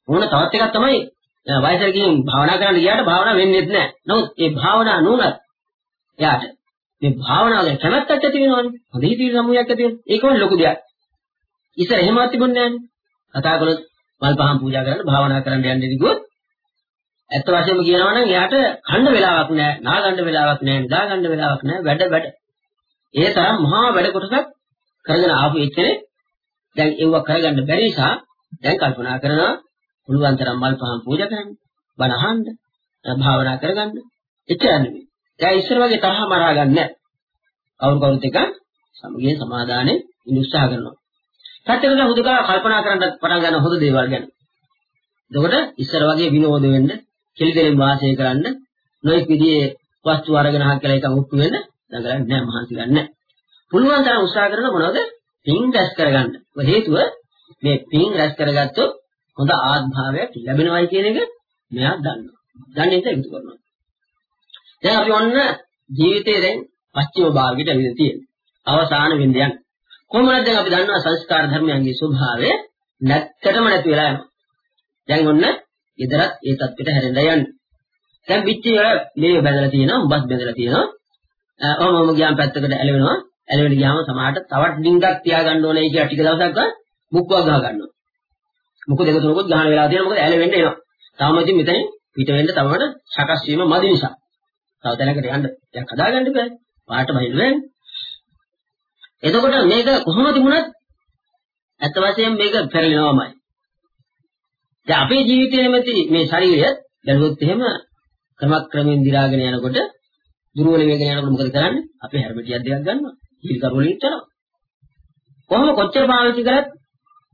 ඕන තවත් එකක් තමයි වයසට ගිහින් භාවනා කරන්න ගියාට භාවනා වෙන්නේ නැහැ. නමුත් ඒ භාවනා නුනත් එයාට මේ භාවනාවේ කැමැත්තක් ඇති වෙනවනේ. හොඳ හිතේ සමුයක් ඇති වෙනවා. ඒකම ලොකු දෙයක්. ඉතින් එහෙමවත් තිබුණේ නැහැනේ. කතා කළොත් මල් පහන් පූජා කරන්න භාවනා කරන්න යන්නේ කිව්වොත් ඇත්ත වශයෙන්ම කියනවා නම් එයාට කන්න වෙලාවක් නැහැ, නා ගන්න වෙලාවක් නැහැ, නිදා ගන්න වෙලාවක් නැහැ, වැඩ වැඩ. ඒ තරම් මහා වැඩ කොටසක් කරගෙන ආපු එක්කනේ දැන් ඒව කරගන්න බැරි නිසා දැන් කල්පනා කරනවා පුළුවන් තරම් මල් පහන් පූජා කරන්න, බණ අහන්න, භාවනා කරගන්න. එච්චර නෙමෙයි. දැන් ඉස්සර වගේ තරහ මරා ගන්න නැහැ. කවුරු කවුරුත් එක සමගිය සමාදානේ ඉන්න උත්සාහ කරනවා. පැත්තකට හුදකලා කල්පනා කරන්න පටන් ගන්න හොඳ දේවල් ගැන. එතකොට ඉස්සර වගේ විනෝද වෙන්න, කෙලිදෙලින් වාසය කරන්න, නොඑක් විදිහේ වස්තු අරගෙන හක් කියලා එක මුට්ටු වෙන්න දඟලන්නේ නැහැ මහන්සි ගන්න. පුළුවන් තරම් උත්සාහ කරන මොනවද? පින් රැස් කරගන්න. ඒ හේතුව මේ පින් රැස් කරගත්තොත් හොඳ ආත්භාවයක් ලැබෙනවයි කියන එක මෙයා දන්නවා. දන්නේ නැත්නම් ඒක කරනවා. දැන් අපි ඔන්න ජීවිතේ දැන් පස්චිම භාගයට ඇවිල්ලා තියෙනවා. අවසාන වින්දයන්. කොහොමද දැන් අපි දන්නවා සංස්කාර ධර්මයන්ගේ ස්වභාවය නැත්තටම නැති වෙලා යනවා. දැන් ඔන්න ඊතරත් ඒ தත්ත්වයට හැරෙන්න යන්නේ. දැන් පිටිය මේ බැඳලා තියෙනවා, උඹත් බැඳලා තියෙනවා. ඔහොම ඔහොම ගියාම පැත්තකට ඇලවෙනවා. ඇලවෙන්න ගියාම සමහරට තවත් ඩිංගක් තියාගන්න ඕනේ කියලා ටික දවසක් මුක්කව ගහ ගන්නවා. මුක දෙක තුනකුත් ගහන වෙලාව තියෙනවා. මොකද ඇලවෙන්න එනවා. තාම ඉතින් මෙතනින් පිට වෙන්න තමකට සකස් වීම මදි නිසා. තව තැනකට යන්න දැන් හදාගන්න බෑ. පාට බහින්න බෑනේ. එතකොට මේක කොහොම තිබුණත් ඇත්ත වශයෙන්ම මේක පෙරලෙනවමයි. දැන් අපේ ජීවිතයේ නැමැති මේ ශරීරය බැලුවොත් එහෙම ක්‍රමක්‍රමයෙන් දි รา ගෙන යනකොට දුර්වල වේගෙන යනකොට මොකද කරන්නේ? අපි හැරමිටියක් දෙකක් ගන්නවා. හිල් කරුවලින් ඉච්චනවා. කොහොම කොච්චර පාවිච්චි කරත්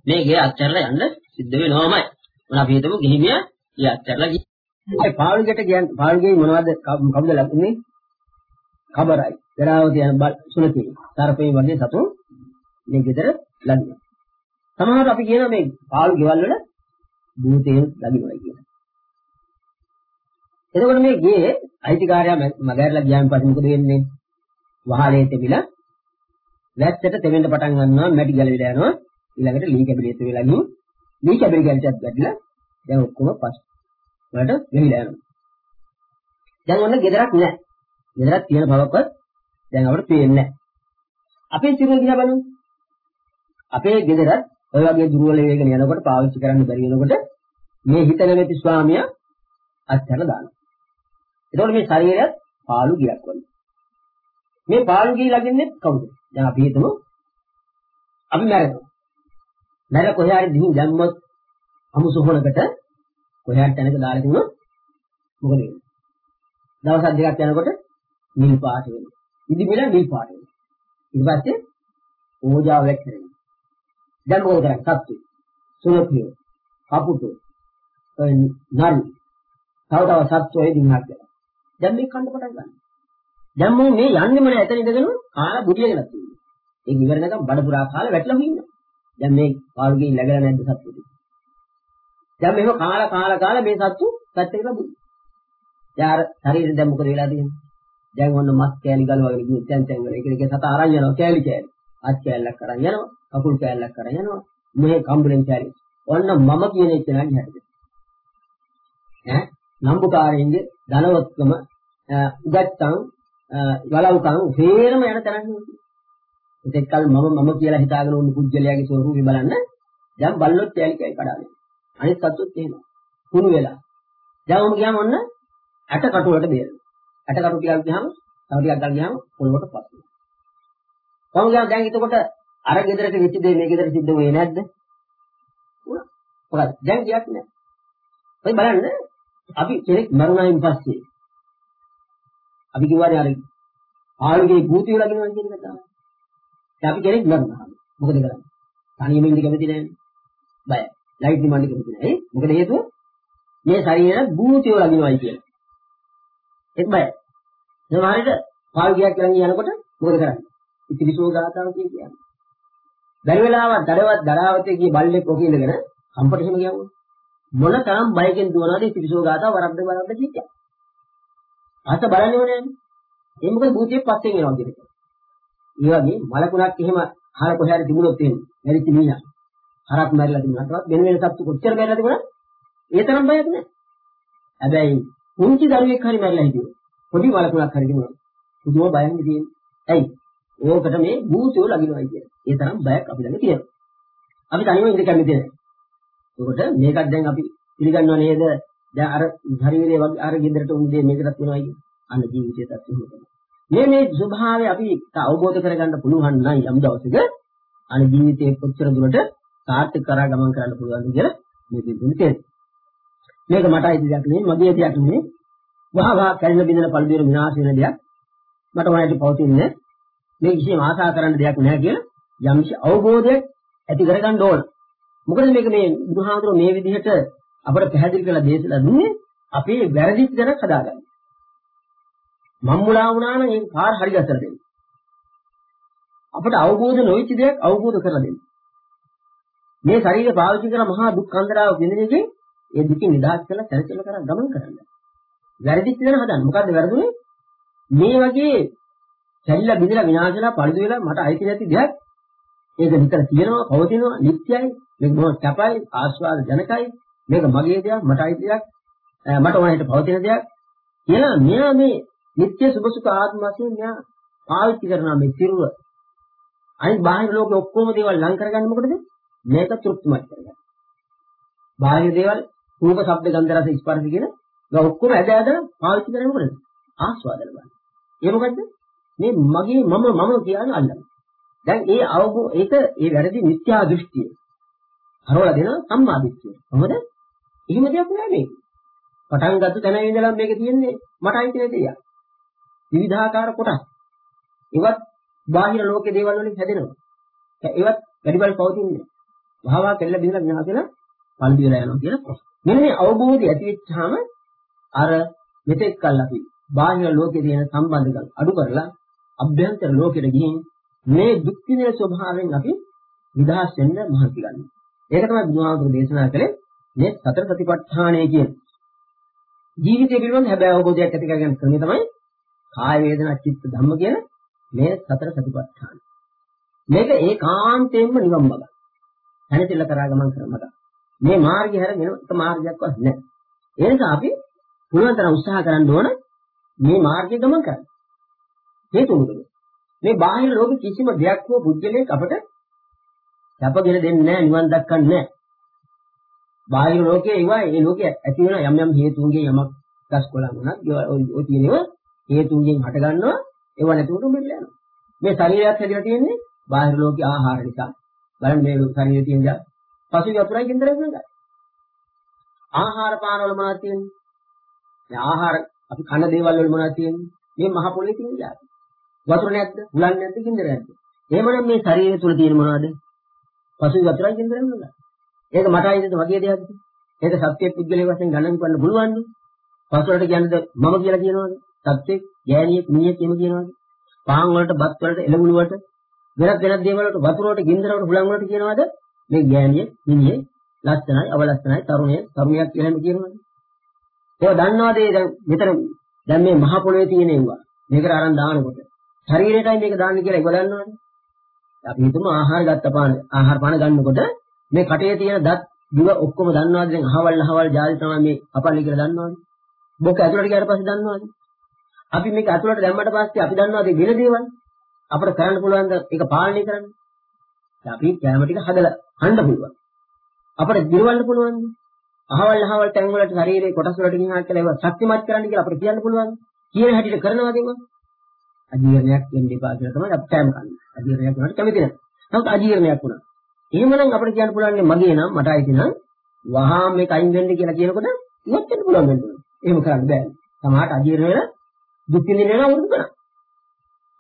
මේ ගේ අත්හැරලා යන්න සිද්ධ වෙනවමයි. මොන අපි හිතමු ගිහිමියා ගේ අත්හැරලා ගිහින්. ඒ පාවුලකට කියන්නේ පාවුලගේ මොනවද කවුද ලකුනේ? කබරයි. දරාවත යන සුනකේ. තරපේ වගේ සතුන් මේ ගෙදර ලඟිනවා. සමහරවිට අපි කියනවා මේ පාවුල් ගෙවල් වල භූතයෙන් ලඟිනවා කියලා. එතකොට මේ ගේ අයිතිකාරයා මගහැරලා ගියාන් පස්සේ මොකද වෙන්නේ? වහලේ තෙමිලා වැස්සට තෙමෙන්න පටන් ගන්නවා මැටි ගැලවිලා යනවා ඊළඟට ලී කැබිලියත් වෙලා ගිහින් ලී කැබිලි ගැලටත් වැටිලා දැන් ඔක්කොම පස් වලට වෙහිලා යනවා. දැන් ඔන්න ගෙදරක් නැහැ. ගෙදරක් තියෙන බවක්වත් දැන් අපිට පේන්නේ නැහැ. අපේ සිරුර දිහා බලමු. අපේ ගෙදරත් ඔය වගේ දුර්වල වේගන යනකොට පාවිච්චි කරන්න බැරි වෙනකොට මේ හිත නැමැති ස්වාමියා අත්හැරලා දානවා. එතකොට මේ ශරීරයත් පාළු ගියක් වගේ. මේ පාළු ගිය ළඟින්නේ කවුද? දැන් අපි හිතමු අපි මැරෙනවා. මැර කොහේ හරි දිහු දැම්මොත් අමුසොහනකට කොහේ හරි තැනක දාලා තිබුණොත් මොකද වෙන්නේ? දවස් දෙකක් යනකොට නිල් පාට වෙනවා. ඉදි මිල නිල් පාට වෙනවා. ඊට පස්සේ ඕජාව වැක්කෙනවා. දැන් මොකද කරන්නේ? සත්තු. සුනඛිය. කපුටු. නරි. තව තව සත්තු ඒ දිනහක් යනවා. දැන් මේ කන්න පටන් ගන්නවා. දැන් මම මේ යන්නේ මොන ඇතන ඉඳගෙන කාලා බුදියගෙන තියෙනවා. ඒක ඉවර නැකම් බඩ පුරා කාලා වැටලා ඉන්නවා. දැන් මේ පාළුගේ läගලා නැද්ද සත්තුට? දැන් මේක කාලා කාලා කාලා මේ සත්තු පැත්තකට බුදු. යාර ශරීරෙන් දැන් මොකද වෙලා තියෙන්නේ? දැන් ඔන්න මස් කෑලි ගලවගෙන ගිහින් තැන් තැන් වල එක එක සත අරන් යනවා කෑලි කෑලි. අත් කෑල්ලක් අරන් යනවා, කකුල් කෑල්ලක් අරන් යනවා. මේ කම්බුලෙන් කෑලි. ඔන්න මම කියන එක නෑ හැටද. ඈ නම්බුකාරයින්ගේ ධනවත්කම උගත්තම් වලව්කම් හේරම යන තරම් නෙවෙයි. ඒකත් කල මම මම කියලා හිතාගෙන උණු පුජ්‍යලයාගේ ස්වරූපය බලන්න දැන් බල්ලොත් කෑලි කෑලි කඩාගෙන. අනිත් සතුත් එහෙම. කුණු වෙලා. දැන් ඔම ගියාම ඔන්න ඇට කටු වලට බේරෙනවා. ඇට කටු ටිකක් ගියාම තව ටිකක් ගන්න ගියාම පොළොවට පස් වෙනවා. කොහොමද දැන් එතකොට අර ගෙදරට වෙච්ච දේ මේ ගෙදර සිද්ධ වෙන්නේ නැද්ද? උනා. මොකද දැන් කියක් නෑ. ඔය බලන්න අපි කෙනෙක් මරුණායින් පස්සේ අපි කිව්වානේ අර ආලුගේ භූතිය ලගිනවා කියන එක තමයි. දැන් අපි කෙනෙක් මරුණා. මොකද කරන්නේ? තනියම ඉඳ කැමති නෑනේ. බය. ලයිට් නිමන්න කැමති නෑ. මොකද හේතුව? මේ ශරීරය භූතිය ලගිනවයි කියලා. ඒක බය. සමහරවිට පාල්ගියක් කරන් යනකොට මොකද කරන්නේ? ඉතිවිසෝ ගාතාව කියන්නේ. බැරි වෙලාවක් දඩවත් දඩාවතේ ගිය බල්ලෙක් ඔක ඉඳගෙන කම්පට එහෙම ගියවොත් මොන තරම් බයකින් දුවනවද ඉතිවිසෝ ගාතාව වරද්ද වරද්ද කිච්චා. අත බලන්නේ නෑනේ. ඒ මොකද භූතියෙක් පස්සෙන් එනවා කියන එක. ඒ වගේ මලකුණක් එහෙම අහල කොහේ හරි තිබුණොත් එහෙම මැරිච්ච මීයා. හරක් මැරිලා තිබුණාට වෙන වෙන සත්තු කොච්චර මැරිලා තිබුණා ඒ තරම් බයක් නෑ. හැබැයි පුංචි දරුවෙක් හරි මැරිලා හිටියොත් පොඩි මලකුණක් හරි තිබුණා. පුදුම බයෙන් තියෙන්නේ. ඇයි? ඕකට මේ භූතෝ ලගිනවා කියන. ඒ තරම් බයක් අපි ළඟ තියෙනවා. අපි තනියම ඉඳ කැමති නැහැ. ඒකට මේකත් දැන් අපි පිළිගන්නව නේද? දැන් අර ශරීරයේ වගේ අර ගෙදරට උන්නේ මේකටත් වෙනවා කියන්නේ. අන්න ජීවිතයටත් එහෙම තමයි. මේ මේ ස්වභාවය අපි අවබෝධ කරගන්න පුළුවන් නම් යම් දවසක අනේ ජීවිතේ කොච්චර දුරට සාර්ථක කරා ගමන් කරන්න පුළුවන්ද කියලා මේ දෙන්නේ තේරෙනවා. මේක මට අයිති දෙයක් නෙවෙයි මගේ දෙයක් නෙවෙයි. වහ වහ කැඩෙන බින්දන පළදිර විනාශ වෙන දෙයක්. මට ඔයාලට පවතින්නේ මේ කිසිම ආශා කරන්න දෙයක් නැහැ කියලා යම්කිසි අවබෝධයක් ඇති කරගන්න ඕන. මොකද මේක මේ බුදුහාමුදුරුවෝ මේ විදිහට අපට පැහැදිලි කරලා දේශලා දුන්නේ අපේ වැරදිත් ගැන හදාගන්න. මම්මුලා වුණා නම් ඒක කාර් හරි ගැසලා දෙන්න. අපට අවබෝධ නොවිච්ච දෙයක් අවබෝධ කරලා දෙන්න. මේ ශරීරය පාවිච්චි කරලා මහා දුක් කන්දරාව විඳිනකේ ඒ දුකින් නිදහස් කරලා සැලසෙල කරා ගමන් කරන්න. වැරදිත් වෙන හදන්න. මොකද්ද වැරදුනේ? මේ වගේ සැරිලා බිඳලා විනාශලා පරිදු වෙලා මට අයිති නැති දෙයක් ඒක විතර තියෙනවා පවතිනවා නිත්‍යයි මේක මොහොත සැපයි ආස්වාද ජනකයි මේක මගේ දෙයක් මට අයිති දෙයක් මට ඕනෙට පවතින දෙයක් කියලා මෙයා මේ නිත්‍ය සුභ සුඛ ආත්ම වශයෙන් මෙයා පාවිච්චි කරනවා මේ සිරුර අනිත් බාහිර ලෝකේ ඔක්කොම දේවල් ලං කරගන්නේ මොකටද මේක තෘප්තිමත් කරගන්න. බාහිර දේවල් රූප ශබ්ද ගන්ධ රස ස්පර්ශ කියන ඒවා ඔක්කොම ඇද ඇද පාවිච්චි කරන්නේ මොකටද ආස්වාද ලබන්න. ඒ මොකද්ද? මේ මගේ මම මම කියන්නේ අල්ලන්නේ. දැන් ඒ අවබෝ ඒක ඒ වැරදි මිත්‍යා දෘෂ්ටිය හරවලා දෙන සම්මා දිට්ඨිය කොහොමද එහෙම දෙයක් නෑ මේක. පටන් ගත්ත තැන ඉඳලා මේක තියෙන්නේ මට අයිති නැති දෙයක්. විවිධාකාර කොටස්. ඒවත් බාහිර ලෝකේ දේවල් වලින් හැදෙනවා. ඒවත් වැඩිපල් පවතින්නේ භාවා කෙල්ල බිඳලා විනාශ වෙන පල්දි වෙලා යනවා කියලා මෙන්න මේ අවබෝධය ඇති වෙච්චාම අර මෙතෙක් කල් අපි බාහිර ලෝකේ තියෙන සම්බන්ධකම් අඩු කරලා අභ්‍යන්තර ලෝකෙට ගිහින් මේ දුක් විඳින ස්වභාවයෙන් අපි නිදහස් වෙන්න මහන්සි ගන්නවා. ඒක තමයි බුදුහාමුදුරු දේශනා කළේ මේ සතර සතිපට්ඨානය කියන්නේ. ජීවිතය පිළිබඳ හැබෑ අවබෝධයක් ඇති කරගන්න ක්‍රමය තමයි කාය වේදනා චිත්ත ධම්ම කියන මේ සතර සතිපට්ඨාන. මේක ඒකාන්තයෙන්ම නිවන් මාර්ගය. හැනතිල කරා ගමන් කරන මඟ. මේ මාර්ගය හැර වෙන එක මාර්ගයක්වත් නැහැ. ඒ නිසා අපි පුළුවන් තරම් උත්සාහ කරන්න ඕන මේ මාර්ගය ගමන් කරන්න. හේතුව මොකද? මේ බාහිර ලෝක කිසිම දෙයක් හෝ පුද්ගලයෙක් අපට සැපගෙන දෙන්නේ නැහැ නිවන් දක්වන්නේ නැහැ. බාහිර ලෝකයේ ඒවා ඒ ලෝකයේ ඇති වෙන යම් යම් හේතුන්ගෙන් යමක් ගස් කොළන් වුණත් ඔය තියෙනවා හේතුන්ගෙන් හට ගන්නවා ඒව නැතුවට මෙල්ල යනවා. මේ ශරීරයත් හැදිලා තියෙන්නේ බාහිර ලෝකයේ ආහාර නිසා. බලන්න මේ ශරීරයේ තියෙන දා පසු යතුරයි කින්දරක් නේද? ආහාර පාන වල මොනවද තියෙන්නේ? මේ ආහාර අපි කන දේවල් වල මොනවද තියෙන්නේ? මේ මහ පොළේ තියෙන දා. වතුර නැද්ද? හුලන් නැද්ද? කින්දර නැද්ද? එහෙමනම් මේ ශරීරය තුල තියෙන මොනවද? පසු වතුරයි කින්දරක් නේද? ඒක මට අයිතිද වගේ දෙයක්ද? ඒක සත්‍ය පුද්ගලයෙක් වශයෙන් ගණන් කරන්න පුළුවන්ද? පසුරට කියන්නද මම කියලා කියනවද? සත්‍යෙක්, ගෑණියෙක්, මිනිහෙක් එහෙම කියනවද? පාන් වලට, බත් වලට, එළවලු වලට, වෙනත් වෙනත් දේවල් වලට, වතුර වලට, ගින්දර වලට, හුලං වලට කියනවද? මේ ගෑණියෙක්, මිනිහෙක්, ලස්සනයි, අවලස්සනයි, තරුණයෙක්, තරුණියක් කියලා මේ කියනවද? ඒක දන්නවද දැන් මෙතන දැන් මේ මහ පොළවේ තියෙන ඒවා. මේකට අරන් දානකොට ශරීරයටයි මේක දාන්නේ කියලා ඒක දන්නවද? අපි හිතමු ආහාර ගත්ත පාන ආහාර පාන ගන්නකොට මේ කටේ තියෙන දත් දිව ඔක්කොම දන්නවද දැන් අහවල් අහවල් ජාති තමයි මේ අපල්ලි කියලා දන්නවද? බොක ඇතුළට ගියාට පස්සේ දන්නවද? අපි මේක ඇතුළට දැම්මට පස්සේ අපි දන්නවද වෙන දේවල්? අපිට කරන්න පුළුවන් ද ඒක පාලනය කරන්න? අපි කැම ටික හදලා හන්න පුළුවන්. අපිට දිරවන්න පුළුවන්. අහවල් අහවල් තැන් වලට ශරීරයේ කොටස් වලට ගිහින් කියලා ඒවා ශක්තිමත් කරන්න කියලා අපිට කියන්න පුළුවන්. කියන හැටියට කරනවාද ඒවා? අජීර්ණයක් වෙන්න එපා කියලා තමයි අපි කැම කන්නේ. අජීර්ණයක් වුණාට කැමති නැහැ. නමුත් අජීර්ණයක් වුණා. එහෙමනම් අපිට කියන්න පුළුවන් මගේ නම් මට අයිති නම් වහාම මේක අයින් වෙන්න කියලා කියනකොට ඉවත් වෙන්න පුළුවන් වෙනවා. එහෙම කරන්න බෑ. සමහරට අජීර්ණ වෙලා දුක් විඳින වෙනවා වුරුදු කරා.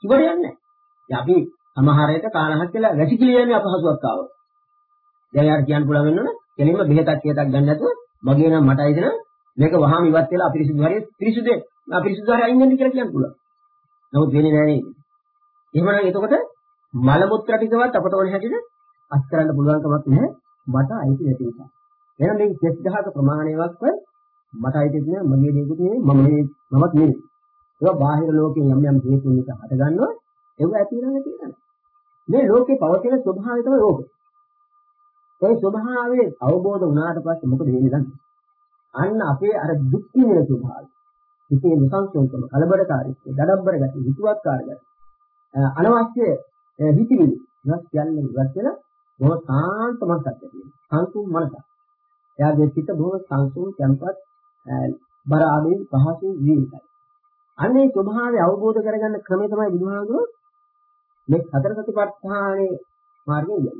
ඉවර යන්නේ නැහැ. අපි සමහර එක කාලහක් කියලා වැසිකිලි යන්නේ අපහසුයක් ආවොත්. දැන් යාර කියන්න පුළුවන් වෙනවනේ කෙලින්ම බෙහෙතක් කියතක් ගන්න නැතුව මගේ නම් මට අයිති නම් මේක වහාම ඉවත් වෙලා අපිරිසුදු හරිය පිරිසුදේ අපිරිසුදු හරිය අයින් වෙන්න කියලා කියන්න පුළුවන්. නමුත් වෙන්නේ නැහැ නේද? එහෙමනම් එතකොට මල මුත්‍රා ටිකවත් අපට ඕන හැටියට අත් කරන්න පුළුවන් කමක් නැහැ මට අයිති නැති නිසා. එහෙනම් මේ කෙස් ගහක ප්‍රමාණයවත් මට අයිති නැහැ මගේ දෙයක තියෙන්නේ මම නෙවෙයි මමත් නෙවෙයි. ඒවා බාහිර ලෝකේ යම් යම් හේතු නිසා හට ගන්නවා ඒව ඇති වෙනවා නැති වෙනවා. මේ ලෝකේ පවතින ස්වභාවය තමයි ඕක. ඒ ස්වභාවයේ අවබෝධ වුණාට පස්සේ මොකද වෙන්නේ දන්නේ? අන්න අපේ අර දුක් විඳින ස්වභාවය. හිතේ නිසංසෝකම, කලබලකාරීත්වය, දඩබ්බර ගතිය, හිතුවක්කාර ගතිය, අනවශ්‍ය හිතිවිලි ඉවත් කියන්නේ ඉවත් වෙලා බොහොම සාන්ත මනසක් ඇති වෙනවා. සංසුන් මනසක්. එයාගේ සිත බොහොම සංසුන්, කැම්පත්, බර ආදී පහසු ජීවිතයි. අන්නේ ස්වභාවය අවබෝධ කරගන්න ක්‍රමය තමයි බුදුහාමුදුරුවෝ මේ හතර සතිපට්ඨානයේ මාර්ගය කියන්නේ.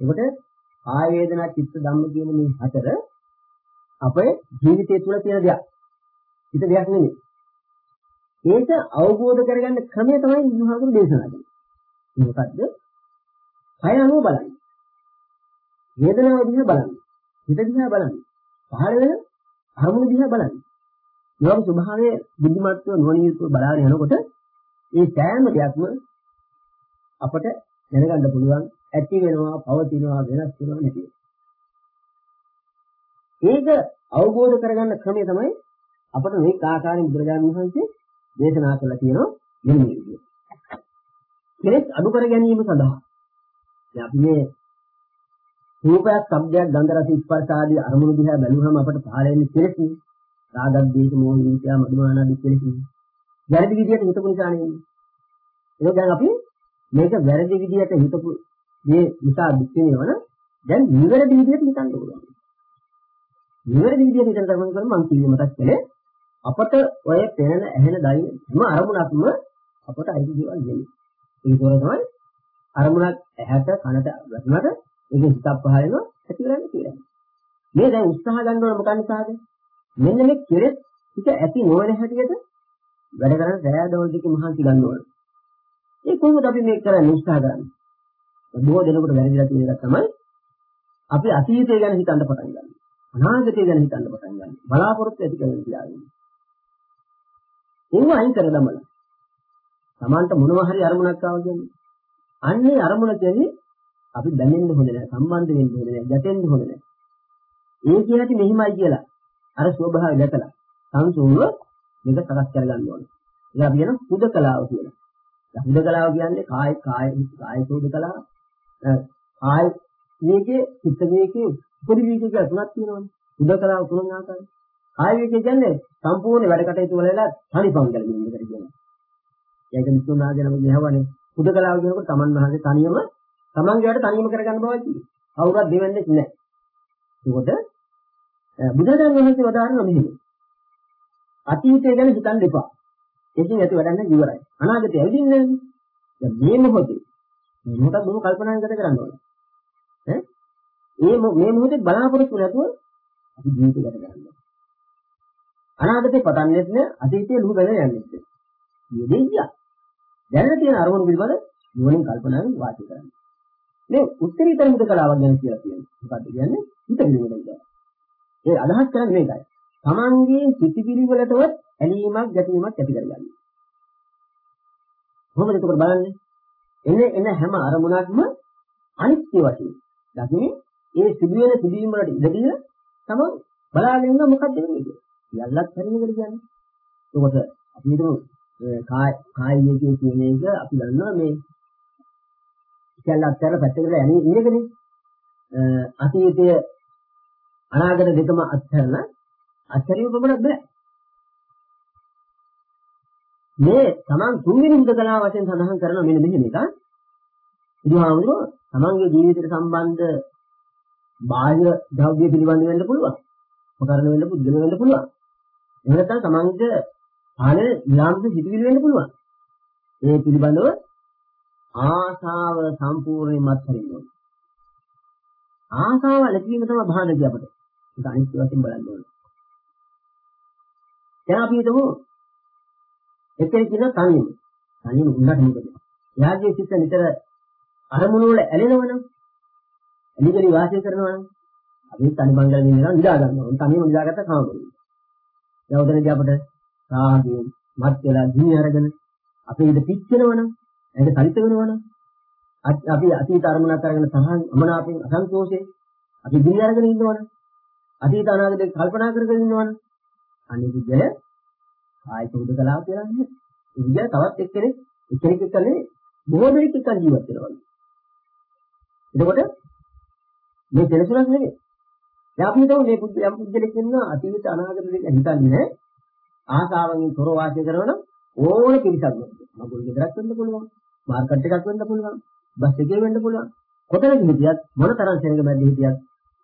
ඒකට ආය වේදනා චිත්ත ධම්ම කියන මේ හතර අපේ ජීවිතය තුළ තියෙන දෙයක්. හිත දෙයක් නෙමෙයි. ඒක අවබෝධ කරගන්න ක්‍රමය තමයි බුදුහාමුදුරුවෝ දේශනා කළේ. මොකද්ද? කය අනුව බලන්න. වේදනාව දිහා බලන්න. හිත දිහා බලන්න. පහළ වෙන අරමුණ දිහා බලන්න. මේ වගේ ස්වභාවයේ බුද්ධිමත්ව නුවණියුත්ව බලාගෙන යනකොට මේ සෑම දෙයක්ම අපට දැනගන්න පුළුවන් ඇති වෙනවා පවතිනවා වෙනස් වෙනවා නැති ඒක අවබෝධ කරගන්න ක්‍රමය තමයි අපට මේ ආකාරයෙන් බුදුරජාණන් වහන්සේ දේශනා කළා කියනවා මෙන්න මේ විදිහට. කෙලෙස් අඩු කර ගැනීම සඳහා දැන් අපි මේ රූපයක්, ශබ්දයක්, ගන්ධ රස ස්පර්ශ ආදී අරමුණු දිහා බැලුවම අපට පහළ වෙන කෙලෙස් නේ. රාග, ද්වේෂ, මෝහ, ඊර්ෂ්‍යා, මදුමාන ආදී කෙලෙස් නේ. වැරදි විදිහට හිතපු නිසා නෙවෙයි. ඒක දැන් අපි මේක වැරදි විදිහට හිතපු මේ නිසා දුක් වෙනවන දැන් නිවැරදි විදිහට හිතන්න ඕනේ. නිවැරදි විදිහට හිතන තරම කරන මම කිව්වේ මතක් කළේ අපට ඔය පෙනෙන ඇහෙන දයින හැම අරමුණක්ම අපට අයිති දේවල් නෙවෙයි. ඒක තමයි අරමුණක් ඇහැට කනට වැටුණාට ඒක හිතක් පහලන ඇති කරන්නේ කියලා. මේ දැන් උත්සාහ ගන්න ඕන මොකක් නිසාද? මෙන්න මේ කෙලෙස් ටික ඇති නොවන හැටියට වැඩ කරන රෑ දවල් දෙක මහන්සි ගන්න ඕන. ඒ කොහොමද අපි මේක කරන්නේ උත්සාහ කරන්නේ? බොහෝ දෙනෙකුට වැරදිලා තියෙන එක තමයි අපි අතීතය ගැන හිතන්න පටන් ගන්නවා. අනාගතය ගැන හිතන්න පටන් ගන්නවා. බලාපොරොත්තු ඇති කරගෙන තියාගෙන. ඒව අයින් කර දමලා. Tamanට මොනවා හරි අරමුණක් ආව කියන්නේ. අන්නේ අරමුණ කියන්නේ අපි දැනෙන්න හොඳ නැහැ, සම්බන්ධ වෙන්න හොඳ නැහැ, ගැටෙන්න හොඳ නැහැ. ඒ කියහැටි මෙහිමයි කියලා අර ස්වභාවය දැකලා සංසුන්ව මේක සකස් කරගන්න ඕනේ. ඒක අපි කියන හුදකලාව කියලා. හුදකලාව කියන්නේ කාය කාය කාය හුදකලාව. කාය මේකේ චිත්ත මේකේ උපරි වේගය කියලා තුනක් තියෙනවානේ. හුදකලාව තුනක් ආකාරයි. කාය වේගය කියන්නේ සම්පූර්ණ වැඩ කටයුතු වලලා තනිපංගල නින්දකට කියනවා. ඒක නිතුනාගෙනම ගහවනේ. හුදකලාව කියනකොට Taman වහන්සේ තනියම Tamanගේ වැඩ තනියම කරගන්න බවයි කියන්නේ. කවුරුත් දෙවන්නේ නැහැ. ඒකට බුදුරජාණන් වහන්සේ වදාරන මෙහෙම. අතීතය ගැන හිතන්න එපා. ඒකෙන් ඇති වැඩක් නැහැ ඉවරයි. අනාගතය ඇවිදින්නේ නැහැ. දැන් මේ මොහොතේ මේ මොහොත බොහොම කල්පනාවෙන් ගත කරන්න ඕනේ. ඈ? මේ මේ මොහොතේ බලාපොරොත්තු නැතුව අපි ජීවිතය ගත කරන්න. අනාගතේ පතන්නේත් නෑ අතීතයේ ලුහු බැල යන්නේත් නෑ. මේ දෙයියා. දැනට තියෙන අරමුණු පිළිබඳ නුවණින් කල්පනාවෙන් වාසය කරන්න. මේ උත්තරීතර මුද කලාවක් ගැන කියලා කියන්නේ. මොකද්ද කියන්නේ? හිත පිළිවෙලක්. ඒ අදහස් කරන්නේ මේකයි. Tamanගේ සිතිවිලි වලටවත් ඇලීමක් ගැටීමක් ඇති කරගන්න. කොහොමද ඒක බලන්නේ? එන්නේ එන හැම අරමුණක්ම අනිත්‍ය වශයෙන්. දකින්නේ ඒ සිදුවෙන සිදුවීම් වලට ඉඳදී තමන් බලාගෙන ඉන්න මොකක්ද වෙන්නේ කියලා. යල්ලක් හරිනකට කියන්නේ. ඒකට අපි හිතමු කාය කාය විදියේ කියන එක අපි දන්නවා මේ ඉස්සල්ලා අත්තර පැත්තකට යන්නේ ඉන්නකනේ. අතීතයේ අනාගත දෙකම අත්හැරලා අත්හැරීම පමණක් බෑ. මේ තමන් තුන්වෙනි හුදකලා වශයෙන් සඳහන් කරන මෙන්න මෙහෙම එක. බුදුහාමුදුරුවෝ තමන්ගේ ජීවිතයට සම්බන්ධ බාහිර ද්‍රව්‍ය පිළිබඳ වෙන්න පුළුවන්. උපකරණ වෙන්න පුද්ගල වෙන්න පුළුවන්. එහෙම නැත්නම් තමන්ගේ ආනේ ඊළාම්ද හිතවිලි වෙන්න පුළුවන්. ඒ පිළිබඳව ආසාව සම්පූර්ණයෙන්ම අත්හරින්න ඕනේ. ආසාව නැතිවීම තමයි භානදී අපිට. ඒක අනිත් වශයෙන් බලන්න ඕනේ. දැන් අපි හිතමු එතන කියන තනියම. තනියම උන්නට මොකද? එයාගේ සිත නිතර අරමුණු වල ඇලෙනවනම් එනිකලි වාසය කරනවනම් අපි තනි මංගල විඳිනවා නිදා ගන්නවා. තනියම නිදාගත්ත කාමරේ. දැන් උදේදී අපිට රාගයෙන් මත් වෙලා දිවි අරගෙන අපේ ඉඳ පිච්චෙනවනම් ඒක සලිත වෙනවනම් අපි අතීත අරමුණක් අරගෙන සහන් අමනාපයෙන් අසන්තෝෂයෙන් අපි දිවි අරගෙන ඉන්නවනම් අතීත අනාගතේ කල්පනා කරගෙන ඉන්නවනම් අනේ විද්‍ය ආයත උදකලාව කියලා නේද? ඒ විද්‍ය තවත් එක්කෙනෙක් එක්කෙනෙක් එක්කනේ බොහෝ දෙනෙක් එක්ක ජීවත් වෙනවා. එතකොට මේ කෙලසුලක් නෙමෙයි. දැන් අපි හිතමු මේ පුද්ගල යම් පුද්ගලෙක් ඉන්නවා අතීත අනාගත දෙක හිතන්නේ නැහැ. ආසාවෙන් තොර වාසය කරනවා ඕන පිරිසක් වෙනවා. මගුල් ගෙදරක් වෙන්න පුළුවන්. මාර්කට් එකක් වෙන්න පුළුවන්. බස් එකේ වෙන්න පුළුවන්. කොතනද හිටියත් මොන තරම් සෙනඟ මැද හිටියත්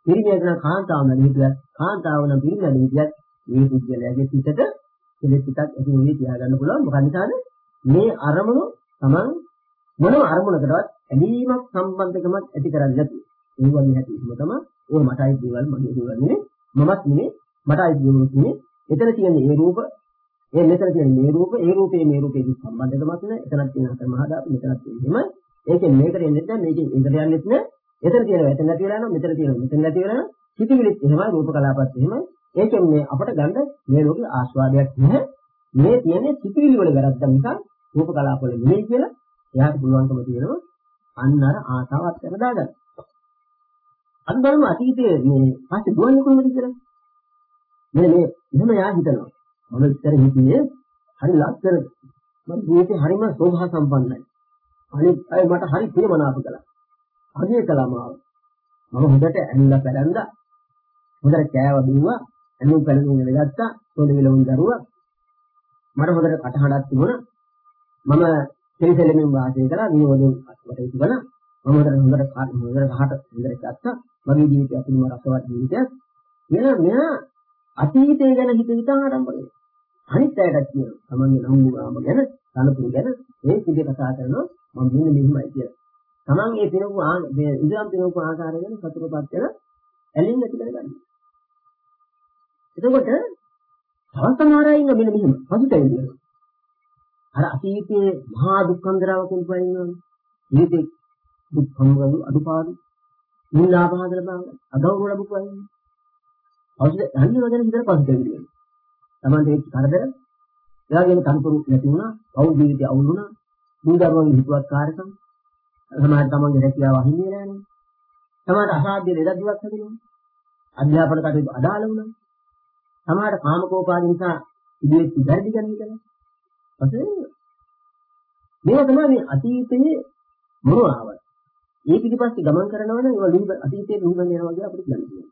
පිරිමියෙක් නම් කාන්තාව මැද හිටියත් කාන්තාව නම් පිරිමි මැද හිටියත් මේ පුද්ගලයාගේ සිතට කෙලෙස් පිටක් ඇති වෙන්නේ තියාගන්න පුළුවන්. මොකද නිසාද? මේ අරමුණු Taman මොනම අරමුණකටවත් ඇලීමක් සම්බන්ධකමක් ඇති කරන්නේ නැති. ඒ වගේ හැටිම තමයි ඕන මටයි දේවල් මගේ දේවල් නෙමෙයි මමත් නෙමෙයි මටයි දේවල් නෙමෙයි. එතන තියෙන ඒ රූප ඒ මෙතන තියෙන මේ රූප ඒ රූපේ මේ රූපේ සම්බන්ධකමක් නැහැ. එතනක් තියෙන අතර මහා ධාතු මෙතනක් තියෙන එහෙම. ඒකෙන් මේකට එන්නේ නැහැ මේකෙන් එකට යන්නේ නැහැ. එතන තියෙනවා එතන නැති වෙලා යනවා මෙතන තියෙනවා මෙතන නැති වෙලා යනවා. සිතිවිලිත් එහෙමයි රූප කලාපත් එහෙමයි. ඒකෙන් මේ අපට ගන්න මේ ලෝකේ ආස්වාදයක් නැහැ. මේ තියෙන්නේ සිතිවිලි වල වැරද්දක් නිසා රූප කලාප වල නෙමෙයි කියලා එයාට පුළුවන්කම තියෙනවා අන්න අර ආසාවත් කරලා දාගන්න. අන් බලමු අතීතයේ මේ පස්සේ දුවන්නේ කොහොමද කියලා. මෙන්න මේ එහෙම යා හිතනවා. මම ඉතර හිතියේ හරි ලස්සනද. මම ජීවිතේ හරිම සෝභා සම්පන්නයි. අනිත් අය මට හරි ප්‍රියමනාප කළා. අගය කළා මාව. මම හොඳට ඇනිලා පැලඳා. හොඳට කෑව බිව්වා. ඇනුම් පැලඳුම් ඉලගත්තා. පොඩි විලවුන් දරුවා. මට හොඳට කටහඬක් තිබුණා. මම කෙලිසෙලමින් වාසය කළා. විනෝදයෙන් වට ඉතිබලා. මම හොඳට හොඳට හොඳට කහට හොඳට ගත්තා. මගේ ජීවිතය අතුරුම රසවත් ජීවිතයක්. මෙයා මෙයා අතීතය ගැන හිත හිතා ආරම්භ අනිත් අයටත් කියනවා. තමන්ගේ නම්බුගාම ගැන, තනතුරු ගැන ඒ පිළි කතා කරනවා. මම මෙන්න මෙහිමයි කියලා. තමන් ඒ පිනපු ඉඳන් පිනපු ආකාරය ගැන සතුටුපත් වෙන ඇලින් නැති කරගන්න. එතකොට තවත් සමහර අය ඉන්න මෙන්න මෙහෙම පසුතැවිලි වෙනවා. අර අතීතයේ මහා දුක්ඛන්දරාවකින් පයින්නවනේ. ජීවිතේ දුක්ඛම් වල අඩුපාඩු නිලාභාදල බංග අගෞරව ලැබුවා වයින්නේ. අවශ්‍ය යන්නේ වදන හිතට පසුතැවිලි වෙනවා. Tamante ඒ කරදර එයාගේම තනතුරු නැති වුණා, පෞල් ජීවිතය අවුල් වුණා, බුදුදරුවන්ගේ හිතුවත් කාර්යකම් සමහර තමන්ගේ රැකියාව අහිමි වෙලා යනවා. සමහර අසාධ්‍ය ලෙඩදුවක් හැදෙනවා. අධ්‍යාපන කටයුතු අදාළ වුණා. සමහර කාමකෝපාද නිසා ඉදිරියට ඉදර්දි ගන්න කියලා. පස්සේ මේවා තමයි මේ අතීතයේ මොනවාවත්. ඒ පිටිපස්සේ ගමන් කරනවා නම් ඒවා ලිහිබ අතීතයේ ලිහිබ යනවා කියලා අපිට ගන්න පුළුවන්.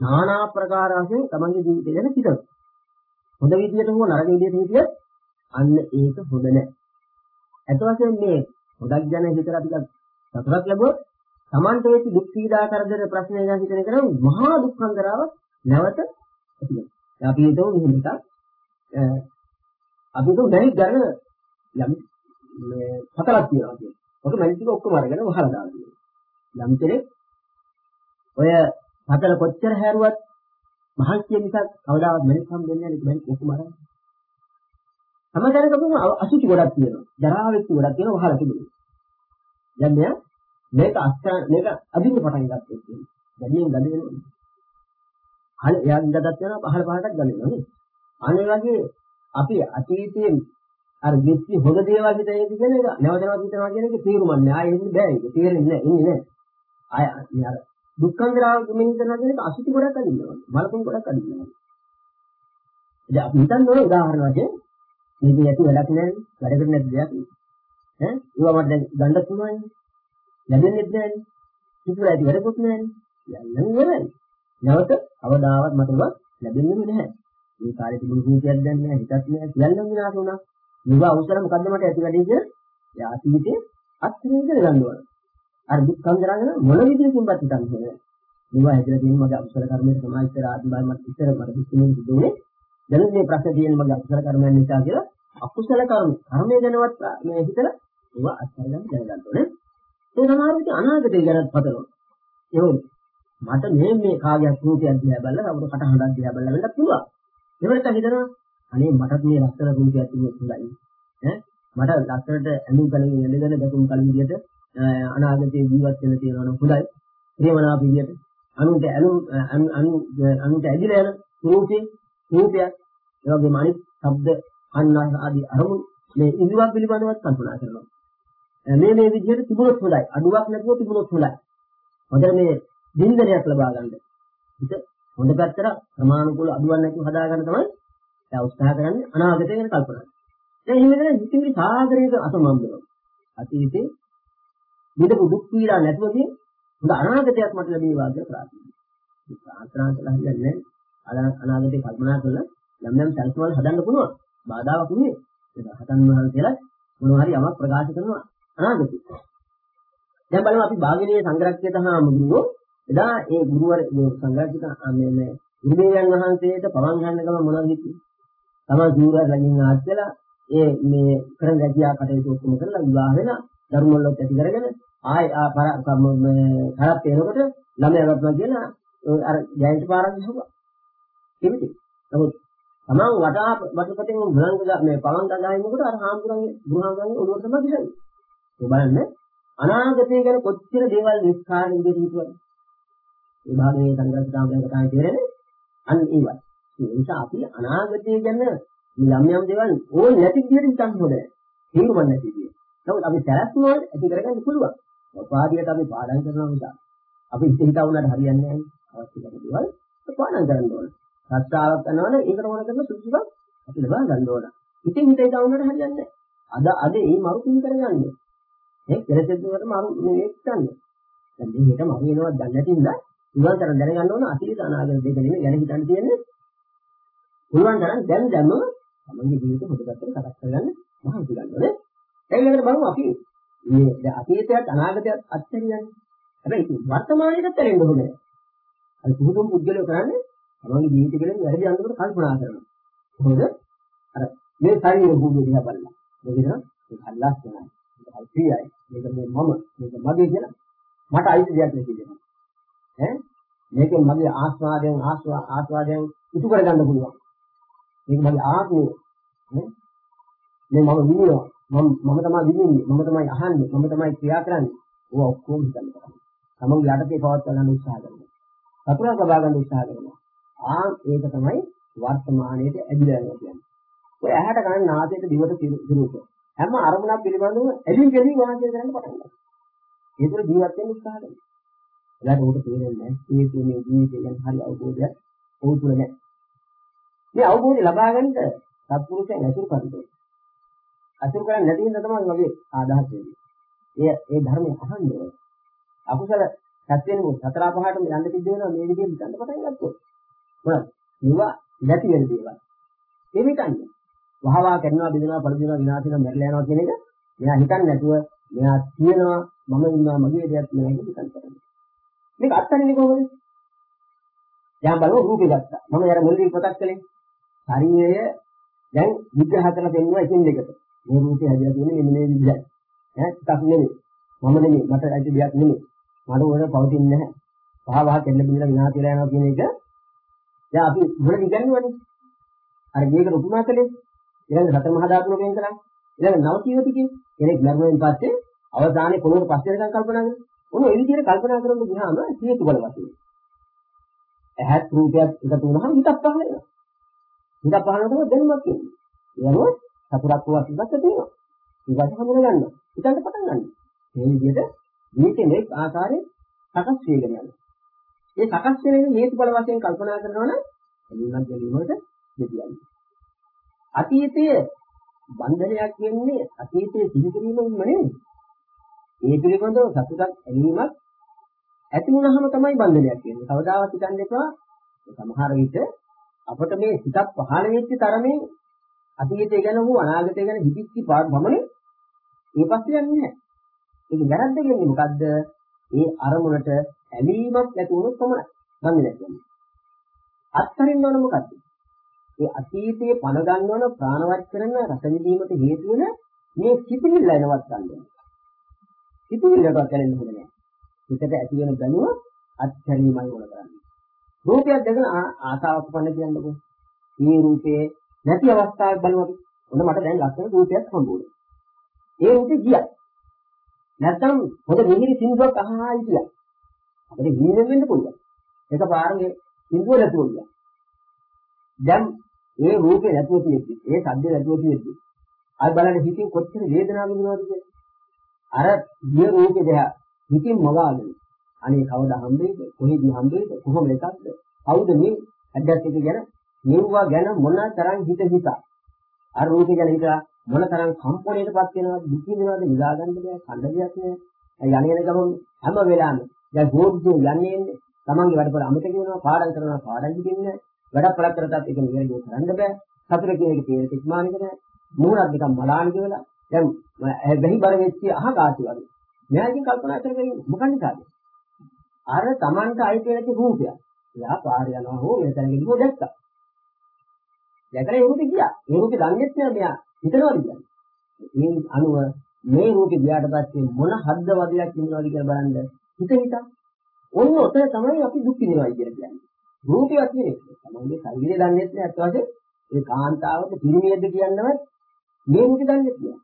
নানা ප්‍රකාර වශයෙන් තමන්ගේ ජීවිතය ගැන හිතනවා. හොඳ විදියට හෝ නරක විදියට හිතියත් අන්න ඒක හොඳ නැහැ. අත වශයෙන් මේ හොදක් ගැන හිතලා ටිකක් සතුටක් ලැබුවොත් තමන්ට ඒ දුක් පීඩා කරදර ප්‍රශ්න ගැන හිතන එක නම් මහා දුක්ඛන්දරාව නැවත ඇති වෙනවා. අපි හිතමු මෙහෙම එකක් අපි හිතමු දැන් ගන්න යම් මේ හතරක් තියෙනවා කියන්නේ. ඔක මැනිස් ටික ඔක්කොම අරගෙන වහලා දාලා තියෙනවා. යම් කෙනෙක් ඔය හතර කොච්චර හැරුවත් මහන්සිය නිසා කවදාවත් මැනිස් හම් දෙන්නේ නැහැ මැනිස් ඔක්කොම අරගෙන. සමහරවිට කම අසුචි ගොඩක් තියෙනවා. ජරා වෙච්ච ගොඩක් තියෙනවා වහලා තිබුණේ. දැන් මෙයා මේක අස්සා මේක අදින්න පටන් ගත්තා කියන්නේ. දැන් මේ ගඳ වෙනවා. හල එයා ඉඳගත් වෙනවා පහළ පහටක් ගඳ වෙනවා නේ. අනේ වගේ අපි අතීතයේ අර දෙච්චි හොඳ දේවල් හිතේ කියන එක නැවතනවත් හිතනවා කියන එක තීරුමක් නෑ. ආයෙ එන්නේ බෑ ඒක. තේරෙන්නේ නෑ. ඉන්නේ නෑ. ආය අර දුක්ඛන්දරාව මෙහෙම කරනවා කියන එක අසුචි ගොඩක් අදින්නවා. මලකුණු ගොඩක් අදින්නවා. ඉතින් අපි හිතන්න ඕන උදාහරණ වශයෙන් මේක ඇති වැඩක් නෑ. වැඩකට නැති දෙයක්. ඈ ඒවා මට දැන් ගන්න පුළුවන්. ලැබෙන්නේ නැහැ. කිසිම ඇති වැඩකුත් නැහැ. යන්න ඉවරයි. නැවත අවදාවත් මට උඹ ලැබෙන්නේ නැහැ. මේ කාලේ තිබුණු කීපයක් දැන් නැහැ. හිතක් නැහැ. කියන්න විනාශ වුණා. මේවා අවසර මොකද්ද මට ඇති වැඩේ කියලා යාතිවිතේ අත්‍යවශ්‍ය ගන්න ඕන. අර දුක් සංගරගෙන මොන විදිහකින්වත් හිතන්නේ නැහැ. මේවා හැදලා තියෙන මගේ අකුසල කර්මයේ තමයි ඉතර ආත්මය මට ඉතර මට දුක්ඛමෙන් දුන්නේ. දැන් මේ ප්‍රශ්න තියෙන මගේ අකුසල කර්මයන් නිසා කියලා අකුසල කර්ම කර්මය ගැනවත් මේ හිතලා ඒවා අත්හැරගන්න දැනගන්න ඕනේ. ඒ සමහර විට අනාගතය ගැනත් පතනවා. ඒ මට මේ මේ කාගයක් රූපයක් දිහා බලලා අපුර කටහඬක් දිහා බලලා වෙන්නත් පුළුවන්. ඒවට හිතනවා අනේ මටත් මේ ලස්සන රූපයක් තිබුණොත් හොඳයි. ඈ මට ලස්සනට ඇඳුම් කලින් එළගෙන දකුම් කලින් විදියට අනාගතයේ ජීවත් වෙන්න තියෙනවා නම් හොඳයි. ප්‍රේමනාප විදියට අනුන්ට ඇලුම් අනුන්ට ඇදිලා යන රූපේ රූපයක් ඒ වගේම අනිත් ශබ්ද අන්න ආදී අරමුණු මේ ඉන්ද්‍රියන් පිළිබඳවත් කල්පනා කරනවා. මේ මේ විදිහට තිබුණොත් හොඳයි. අඩුවක් නැතුව තිබුණොත් හොඳයි. හොඳට මේ බින්දනයක් ලබා ගන්න. හිත හොඳ පැත්තට ප්‍රමාණිකුල අඩුවක් නැතුව හදා ගන්න තමයි දැන් උත්සාහ කරන්නේ අනාගතය ගැන කල්පනා. දැන් එහෙම කරලා හිතවිලි සාගරයක අසමම්බනවා. අතීතේ විඳපු දුක් පීඩා නැතුවදී හොඳ අනාගතයක් මට ලැබේවා කියලා ප්‍රාර්ථනා කරනවා. ප්‍රාර්ථනා කළා හරියන්නේ නැහැ. අනාගතේ කල්පනා කළා යම් යම් සැලසුම් හදන්න පුළුවන්. බාධාවක් නෙමෙයි. ඒක හතන් වහන්සේලා මොනවා හරි යමක් ප්‍රකාශ කරනවා අනාගතේ. දැන් බලමු අපි භාගිනීය සංග්‍රහකයට හාමුදුරුවෝ එදා ඒ ගුරුවර මේ සංග්‍රහකිත මේ මේ ගුරුදේවයන් වහන්සේට පවන් ගන්න ගම මොනවද හිතුවේ? තමයි ජීවර් ළඟින් ආච්චලා ඒ මේ කරන රැකියා කටයුතු ඔක්කොම කරලා විවාහ වෙලා ධර්මවලත් ඇති කරගෙන ආය ආ කරත් එනකොට ළමයා වත්නවා කියලා අර ජයන්ත පාරක් ගහුවා. එවිට නමුත් තමන් වටා වටපතෙන් බුලංග මේ පවන් ගගහිනකොට අර හාමුදුරන්ගේ ගුරුහාමුදුරන්ගේ ඔළුවට තමයි ගහන්නේ. ඒ බලන්න අනාගතය ගැන කොච්චර දේවල් නිස්කාරයෙන් දෙහිතුවද? මේ භාගයේ සංගල්පතාවයෙන් කතා කරන්නේ අන්න ඒවයි. ඒ නිසා අපි අනාගතය ගැන යම් යම් දේවල් ඕන නැති විදිහට හිතන්න ඕනේ. තේරුම් නැති විදිහ. නමුත් අපි සැලැස්ම වල ඇති කරගන්න පුළුවන්. උපාධියට අපි පාඩම් කරනවා නිසා අපි හිත හිතා වුණාට හරියන්නේ නැහැ. අවශ්‍ය කරන දේවල් පාඩම් කරන්න ඕනේ. සත්‍යාවක් කරනවනේ ඒකට ඕන කරන සුදුසුකම් අපි ලබා ගන්න ඕන. ඉතින් හිත හිතා වුණාට හරියන්නේ නැහැ. අද අද මේ මරු පින් කරගන්නේ. ඒ කෙලෙසෙද්දකට මරු නෙවෙයි ගන්න. දැන් මේකට මරු වෙනවද දන්නේ නැතිනම් පුළුවන් තරම් දැනගන්න ඕන අතීත අනාගත දෙක නෙමෙයි ගැන හිතන්න තියෙන්නේ. පුළුවන් තරම් දැන් දැන්ම තමන්ගේ ජීවිතේ හොඳ පැත්තට සකස් කරගන්න මහන්සි ගන්න ඕනේ. ඒකට බලමු අපි මේ දැන් අතීතයත් අනාගතයත් අත්හැරියන්නේ. හැබැයි ඉතින් වර්තමානයේත් ඇලෙන්න ඕනේ. අර පුදුම පුද්ගලයෝ කරන්නේ තමන්ගේ ජීවිතය ගැන වැරදි අන්දමට කල්පනා කරනවා. කොහොමද? අර මේ ශරීර භූමිය දිහා බලලා. මොකද ඒක හල්ලාස් වෙනවා. ඒක ප්‍රියයි. මේක මේ මම මේක මගේ කියලා මට අයිති දෙයක් නෙකි දෙනවා. ඈ මේකෙන් මගේ ආස්වාදයෙන් ආස්වාදයෙන් ඉටු කරගන්න පුළුවන්. මේක මගේ ආත්මය. මේ මම විඳිනවා. මම මම තමයි විඳින්නේ. මම තමයි අහන්නේ. මම තමයි ක්‍රියා කරන්නේ. ඕවා ඔක්කොම හිතන්න කරන්නේ. තමන්ගේ යටතේ පවත්වා ගන්න උත්සාහ කරනවා. සතුරා සබා ගන්න උත්සාහ කරනවා. ආ ඒක තමයි වර්තමානයේට ඇදිලා යනවා කියන්නේ. ඔය ඇහැට ගන්න නාසයට දිවට දිරුක. හැම අරමුණක් පිළිබඳව ඇලින් ගැලින් වාසය කරන්න පටන් ගන්නවා. ඒක ජීවත් වෙන්න උත්සාහ කරනවා. එයාට උඩ තේරෙන්නේ නැහැ. මේ තුනේ ජීවිතය ගැන හරි අවබෝධයක් ඔහු තුල නැහැ. මේ අවබෝධය ලබා ගන්නට සත්පුරුෂයන් ඇසුරු කරන්නේ. අසුරු කරන්නේ නැති හින්දා තමයි මගේ ආදහස් වෙන්නේ. ඒ ඒ ධර්මය අහන්න ඕනේ. අකුසල සත්‍යෙනු සතර පහටම යන්න සිද්ධ වෙනවා මේ විදිහට හිතන්න පටන් ගත්තොත්. මොනවද? ඒවා නැති වෙන දේවල්. ඒ හිතන්නේ. වහවා කරනවා බෙදනවා පරිදිනවා විනාශ වෙනවා මැරලා යනවා කියන එක මෙයා හිතන්නේ නැතුව මෙයා කියනවා මම ඉන්නවා මගේ දෙයක් නෑ කියලා හිතන්න පටන් මේක අත්හරින්නේ කොහොමද? දැන් බලමු රූපේ ගත්තා. මම අර මුලින් පොතක් කළේ. ශරීරය දැන් විග්‍රහ කරලා දෙන්නවා එකින් දෙකට. මේ රූපේ හැදලා තියෙන්නේ මෙන්න මේ විදිහයි. ඈ ටිකක් නෙමෙයි. මම නෙමෙයි මට ඇති දෙයක් නෙමෙයි. මට ඕන පවතින්නේ නැහැ. පහ පහ දෙන්න බින්දලා විනාශ වෙලා යනවා කියන එක දැන් අපි මොනවද කියන්නේ? අර මේකට උපමා කළේ ඊළඟ සතර මහා ධාතුන වෙන කරා. ඊළඟ නවකීවතිකේ කෙනෙක් මරුවෙන් පස්සේ අවසානයේ පොළොවට පස්සේ වෙනකන් කල්පනා කරනවා. ඔන්න ඒ විදිහට කල්පනා කරන ගියාම හේතු බල වශයෙන්. ඇහත් රූපයක් එකතු වුණාම හිතක් පහළ වෙනවා. හිතක් පහළ වෙනකොට දැනුමක් එන්නේ. ඒනොත් සතුටක් වස්තුවක් තියෙනවා. ඊට හමුන ගන්නවා. හිතන්න පටන් ගන්නවා. මේ විදිහට මේකේ මේ ආකාරයේ සකස් වෙගෙන යනවා. මේ සකස් වෙන හේතු බල වශයෙන් කල්පනා කරනවා නම් එළිමක් ගැනීමකට දෙතියන්නේ. අතීතයේ බන්ධනයක් වෙන්නේ අතීතයේ සිදු කිරීමෙන්ම නෙවෙයි. ඒ පිළිබඳව සතුටක් ඇලීමක් ඇති වුණාම තමයි බන්ධනයක් වෙන්නේ. කවදාවත් හිතන්න එපා. සමහර විට අපිට මේ හිතක් පහළ වෙච්ච තරමේ අතීතය ගැන හෝ අනාගතය ගැන හිතිච්ච බමනේ ඒ පස්සේ යන්නේ නැහැ. ඒක වැරද්ද කියන්නේ මොකද්ද? ඒ අරමුණට ඇලීමක් නැති වුණොත් තමයි බන්ධනයක් වෙන්නේ. අත්හරින්න ඕන මොකද්ද? ඒ අතීතයේ පණ ගන්නවන ප්‍රාණවත් කරන රස විඳීමට හේතු වෙන මේ සිතිවිල්ල එනවත් ගන්න. සිතිවිල්ලකට කරන්නේ හොඳ නැහැ. හිතට ඇති වෙන දැනුම අත්හැරීමයි ඕන කරන්නේ. රූපයක් දැකලා ආසාවක් පන්න කියන්නකෝ. මේ රූපේ නැති අවස්ථාවක් බලවත්. ඔන්න මට දැන් ලස්සන රූපයක් හම්බුනේ. ඒ රූපේ ගියා. නැත්තම් හොඳ මිහිරි සින්දුවක් අහහා හිටියා. අපිට හිණෙන් වෙන්න පුළුවන්. එකපාරේ සින්දුව නැතුව ගියා. දැන් ඒ රූපේ නැතුව තියෙද්දි, ඒ සද්ද නැතුව තියෙද්දි, අය බලන්න හිතින් කොච්චර වේදනාවක් විඳිනවද කියලා. අර ගිය රූපේ දෙහා හිතින් මවාගෙන අනේ කවදා හම්බෙයිද? කොහෙද හම්බෙයිද? කොහොම එකක්ද? කවුද මේ ඇඩ්ඩස් එක ගැන? මෙව්වා ගැන මොන තරම් හිත හිතා? අර රූපේ ගැන හිතා මොන තරම් කම්පණයටපත් වෙනවද? දුක් විඳිනවද? විඳා ගන්න දෙයක් කන්න දෙයක් නෑ. යන්නේ ගමන් හැම වෙලාවෙම දැන් ගෝඩ්ජෝ යන්නේ එන්නේ තමන්ගේ වැඩ වල අමතක වෙනවා පාඩම් කරනවා පාඩම් කිදින්නේ වැඩක් පළක් කරතත් ඒක නිවැරදිව කරන්න බෑ. සතුට කියන එක තේරෙ ඉක්මානික නෑ. මූණක් නිකන් මලාන කියලා. දැන් වෙහි බර වෙච්ච අහකාසි වගේ. මෙයාකින් කල්පනා කරගෙන මොකක්ද කාදේ? අර Tamanට අයිති වෙච්ච රූපයක්. එයා පාර යනවා හෝ මේ තැනක ගිහුව දැක්කා. දැකලා ඒ රූපේ ගියා. ඒ රූපේ දන්නේ නැහැ මෙයා හිතනවාද කියන්නේ. මේ අනුව මේ රූපේ ගියාට පස්සේ මොන හද්ද වදයක් ඉන්නවද කියලා බලන්න හිත හිත. ඔන්න ඔතන තමයි අපි දුක් විඳිනවා කියලා කියන්නේ. රූපයක් නෙවෙයි. තමන්ගේ ශරීරය දන්නේ නැහැ අත් වශයෙන් ඒ කාන්තාවක පිරිමියෙක්ද කියන්නවත් මේ රූපේ දන්නේ නැහැ.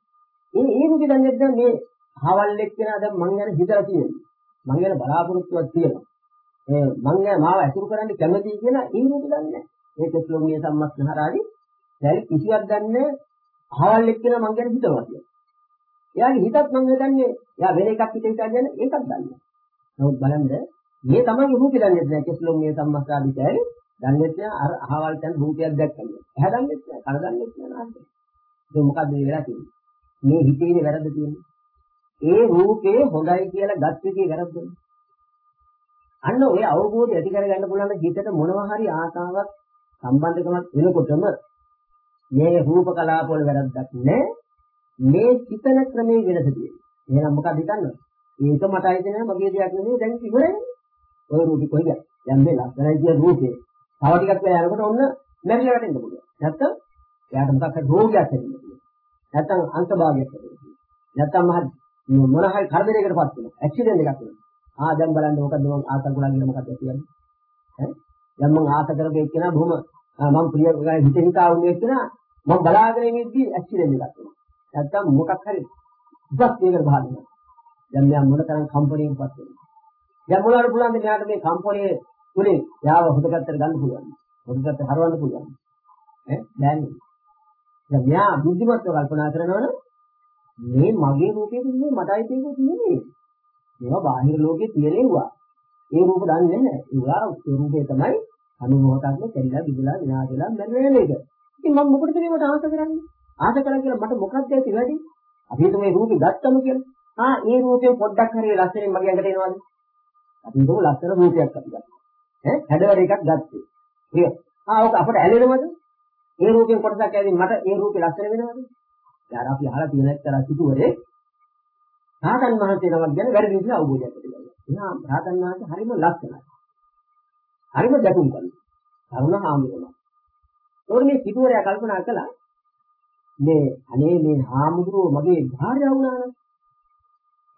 ඒ ඒ රූපේ දන්නේ නැහැ මේ හවල් එක්කෙනා දැන් මං ගැන හිතලා තියෙනවා. මං ගැන බලාපොරොත්තුවක් තියෙනවා. ඒ මං ගැන මාව ඇසුරු කරන්න කැමතියි කියලා ඒ රූපේ දන්නේ නැහැ. ඒ තෙස්ලෝමිය සම්මස්නහරාදී දැන් කිසිවක් දන්නේ හවල් එක්කෙනා මං ගැන හිතනවා කියලා. එයාගේ හිතත් මං හිතන්නේ එයා වෙන එකක් හිත හිතා කියන්නේ ඒකක් දන්නේ. නමුත් බලන්න මේ තමයි රූපේ දන්නේ නැහැ කෙස්ලොම්ගේ සම්මස්තාදී කියන්නේ දන්නේ නැහැ අර අහවල් තැන රූපයක් දැක්කම. එහා දන්නේ නැහැ, කන දන්නේ නැහැ නාස්ත. ඒක මොකද්ද මේ වෙලා තියෙන්නේ? මේ හිතේනේ වැරද්ද තියෙන්නේ. ඒ රූපේ හොඳයි කියලා ගත් එකේ වැරද්දනේ. අන්න ඔය අවබෝධය ඇති කරගන්න පුළුවන් හිතට මොනවා හරි ආසාවක් සම්බන්ධකමක් වෙනකොටම මේ රූප කලාපවල වැරද්දක් නැහැ. මේ චිතන ක්‍රමයේ වෙනස තියෙනවා. එහෙනම් මොකක්ද හිතන්නේ? ඒක මට අයිති නෑ මගේ දෙයක් නෙමෙයි දැන් ඉවරයි. ඔය රූපේ කොහෙද? දැන් මේ ලස්සනයි කියන රූපේ තව ටිකක් වෙලා යනකොට ඔන්න මැරිලා වැටෙන්න පුළුවන්. නැත්තම් එයාට මොකක් හරි රෝගයක් හැදෙන්න පුළුවන්. නැත්තම් අන්තභාගයක් හැදෙන්න පුළුවන්. නැත්තම් මහ මොන හරි කරදරයකටපත් වෙනවා. ඇක්සිඩන්ට් එකක් වෙනවා. ආ දැන් බලන්න මොකද්ද මම ආසල් ගුණා කියලා මොකද්ද කියන්නේ? ඈ දැන් මම ආස කරපු එක්කෙනා බොහොම මම ප්‍රිය ගාන හිත හිතා වුනේ එක්කෙනා මම බලාගෙන ඉඳි ඇක්සිඩන්ට් එකක් වෙනවා. නැත්තම් මොකක් හරි දුක් වේගකට බහනවා. දැන් මෙයා මොන තරම් කම්පණයකටපත් වෙනවද? දැන් මොනවාට පුළුවන්ද මෙයාට මේ කම්පණයේ තුලින් යාව හොදගත්තට ගන්න පුළුවන්. හොදගත්ත හරවන්න පුළුවන්. ඈ දැන්නේ. දැන් මෙයා බුද්ධිමත්ව කල්පනා කරනවනේ මේ මගේ රූපේ තින්නේ මටයි තියෙන්නේ නෙමෙයි. මේවා බාහිර ලෝකේ තියෙනවා. ඒ රූප දන්නේ නැහැ. ඒවා රූපේ තමයි අනුමෝහතක්ම දෙල්ලා බිදලා විනාශ වෙලා මැරෙන එක. ඉතින් මම මොකටද මේවට ආස කරන්නේ? ආස කරා කියලා මට මොකක්ද ඇති වැඩි? අපි හිතමු මේ රූපේ ගත්තම කියලා. ආ ඒ රූපේ පොඩ්ඩක් හරි ලස්සනින් මගේ ඇඟට එනවද? අපි හිතමු ලස්සන රූපයක් අපි ගත්තා. ඈ හැඩවැර එකක් ගත්තේ. ප්‍රිය. ආ ඔක අපට ඇලෙනවද? ඒ රූපෙන් කොටසක් ඇවිත් මට ඒ රූපේ ලස්සන වෙනවද? යාර අපි අහලා තියෙන එක්තරා සිටුවරේ රාතන් වහන්සේ නමක් ගැන වැරදි විදිහට අවබෝධයක් ඇති කරගන්නවා. එහෙනම් රාතන් වහන්සේ හරිම ලස්සනයි. හරිම ගැටුම් කරනවා. කරුණ හාමුදුරුවෝ. ඒකෝ මේ සිටුවරයා කල්පනා කළා මේ අනේ මේ හාමුදුරුවෝ මගේ භාර්යාව වුණා නම්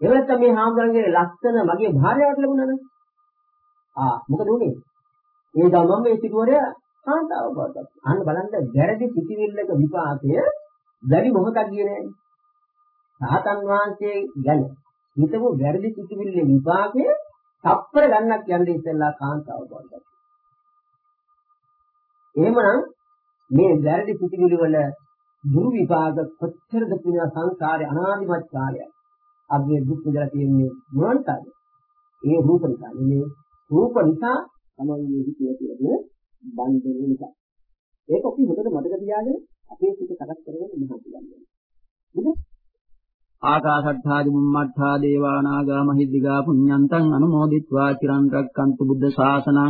එහෙම නැත්නම් මේ හාමුදුරන්ගේ ලස්සන මගේ භාර්යාවට ලැබුණා නම් ආ මොකද උනේ? ඒ ගමන් මේ සිටුවරයා කාන්තාව බවට. අන්න බලන්න වැරදි සිටිවිල්ලක විපාකය වැඩි මොහොතක් ගියේ නෑනේ. රහතන් වහන්සේ ගැන හිතපු වැරදි සිටිවිල්ලේ විපාකය තප්පර ගන්නක් යන්නේ ඉස්සෙල්ලා කාන්තාව බවට. එහෙමනම් මේ වැරදි සිටිවිලි වල දුරු විපාක කොච්චරද කියන සංසාරේ අනාදිමත් කාලයක්. අපි දුක් විඳලා තියෙන්නේ මොනවාද? ඒ රූප නිසා. මේ රූප නිසා තමයි හිතේ දන් දෙන නිසා. ඒක අපි හොඳට මතක තියාගෙන අපේ සිත සකස් කරගෙන ඉන්නත් ගන්නවා. නේද? ආකාශත්ථාදි මුම්මත්ථා දේවානාගා මහිද්దిగා පුඤ්ඤන්තං අනුමෝදිත්වා චිරන් රැක්කන්තු බුද්ධ ශාසනං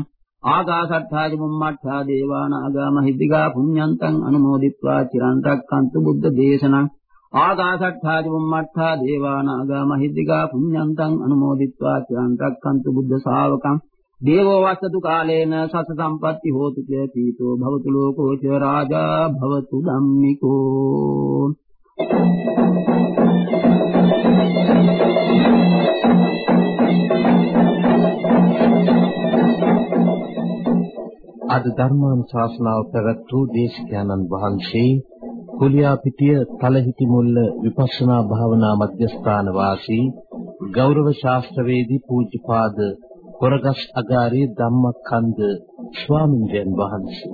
ආකාශත්ථාදි මුම්මත්ථා දේවානාගා මහිද්దిగා පුඤ්ඤන්තං අනුමෝදිත්වා චිරන් රැක්කන්තු බුද්ධ දේශනං ආකාශත්ථාදි මුම්මත්ථා දේවානාගා මහිද්దిగා පුඤ්ඤන්තං අනුමෝදිත්වා චිරන් රැක්කන්තු බුද්ධ ශාවකං දේවෝ වස්සතු කාලේන සස සම්පatti හෝතු ච පීතෝ භවතු ලෝකෝ ච රාජා භවතු ධම්මිකෝ. අද ධර්මානුශාසනාව පැවැත් වූ දේශකයන්න් වහන්සේ කුලියාපිටිය තලහිටි මුල්ල විපස්සනා භාවනා මධ්‍යස්ථාන වාසී ගෞරව ශාස්ත්‍රවේදී පූජ්‍යපාද කොරගස් අගාරී ධම්මකන්ද ස්වාමින්දයන් වහන්සේ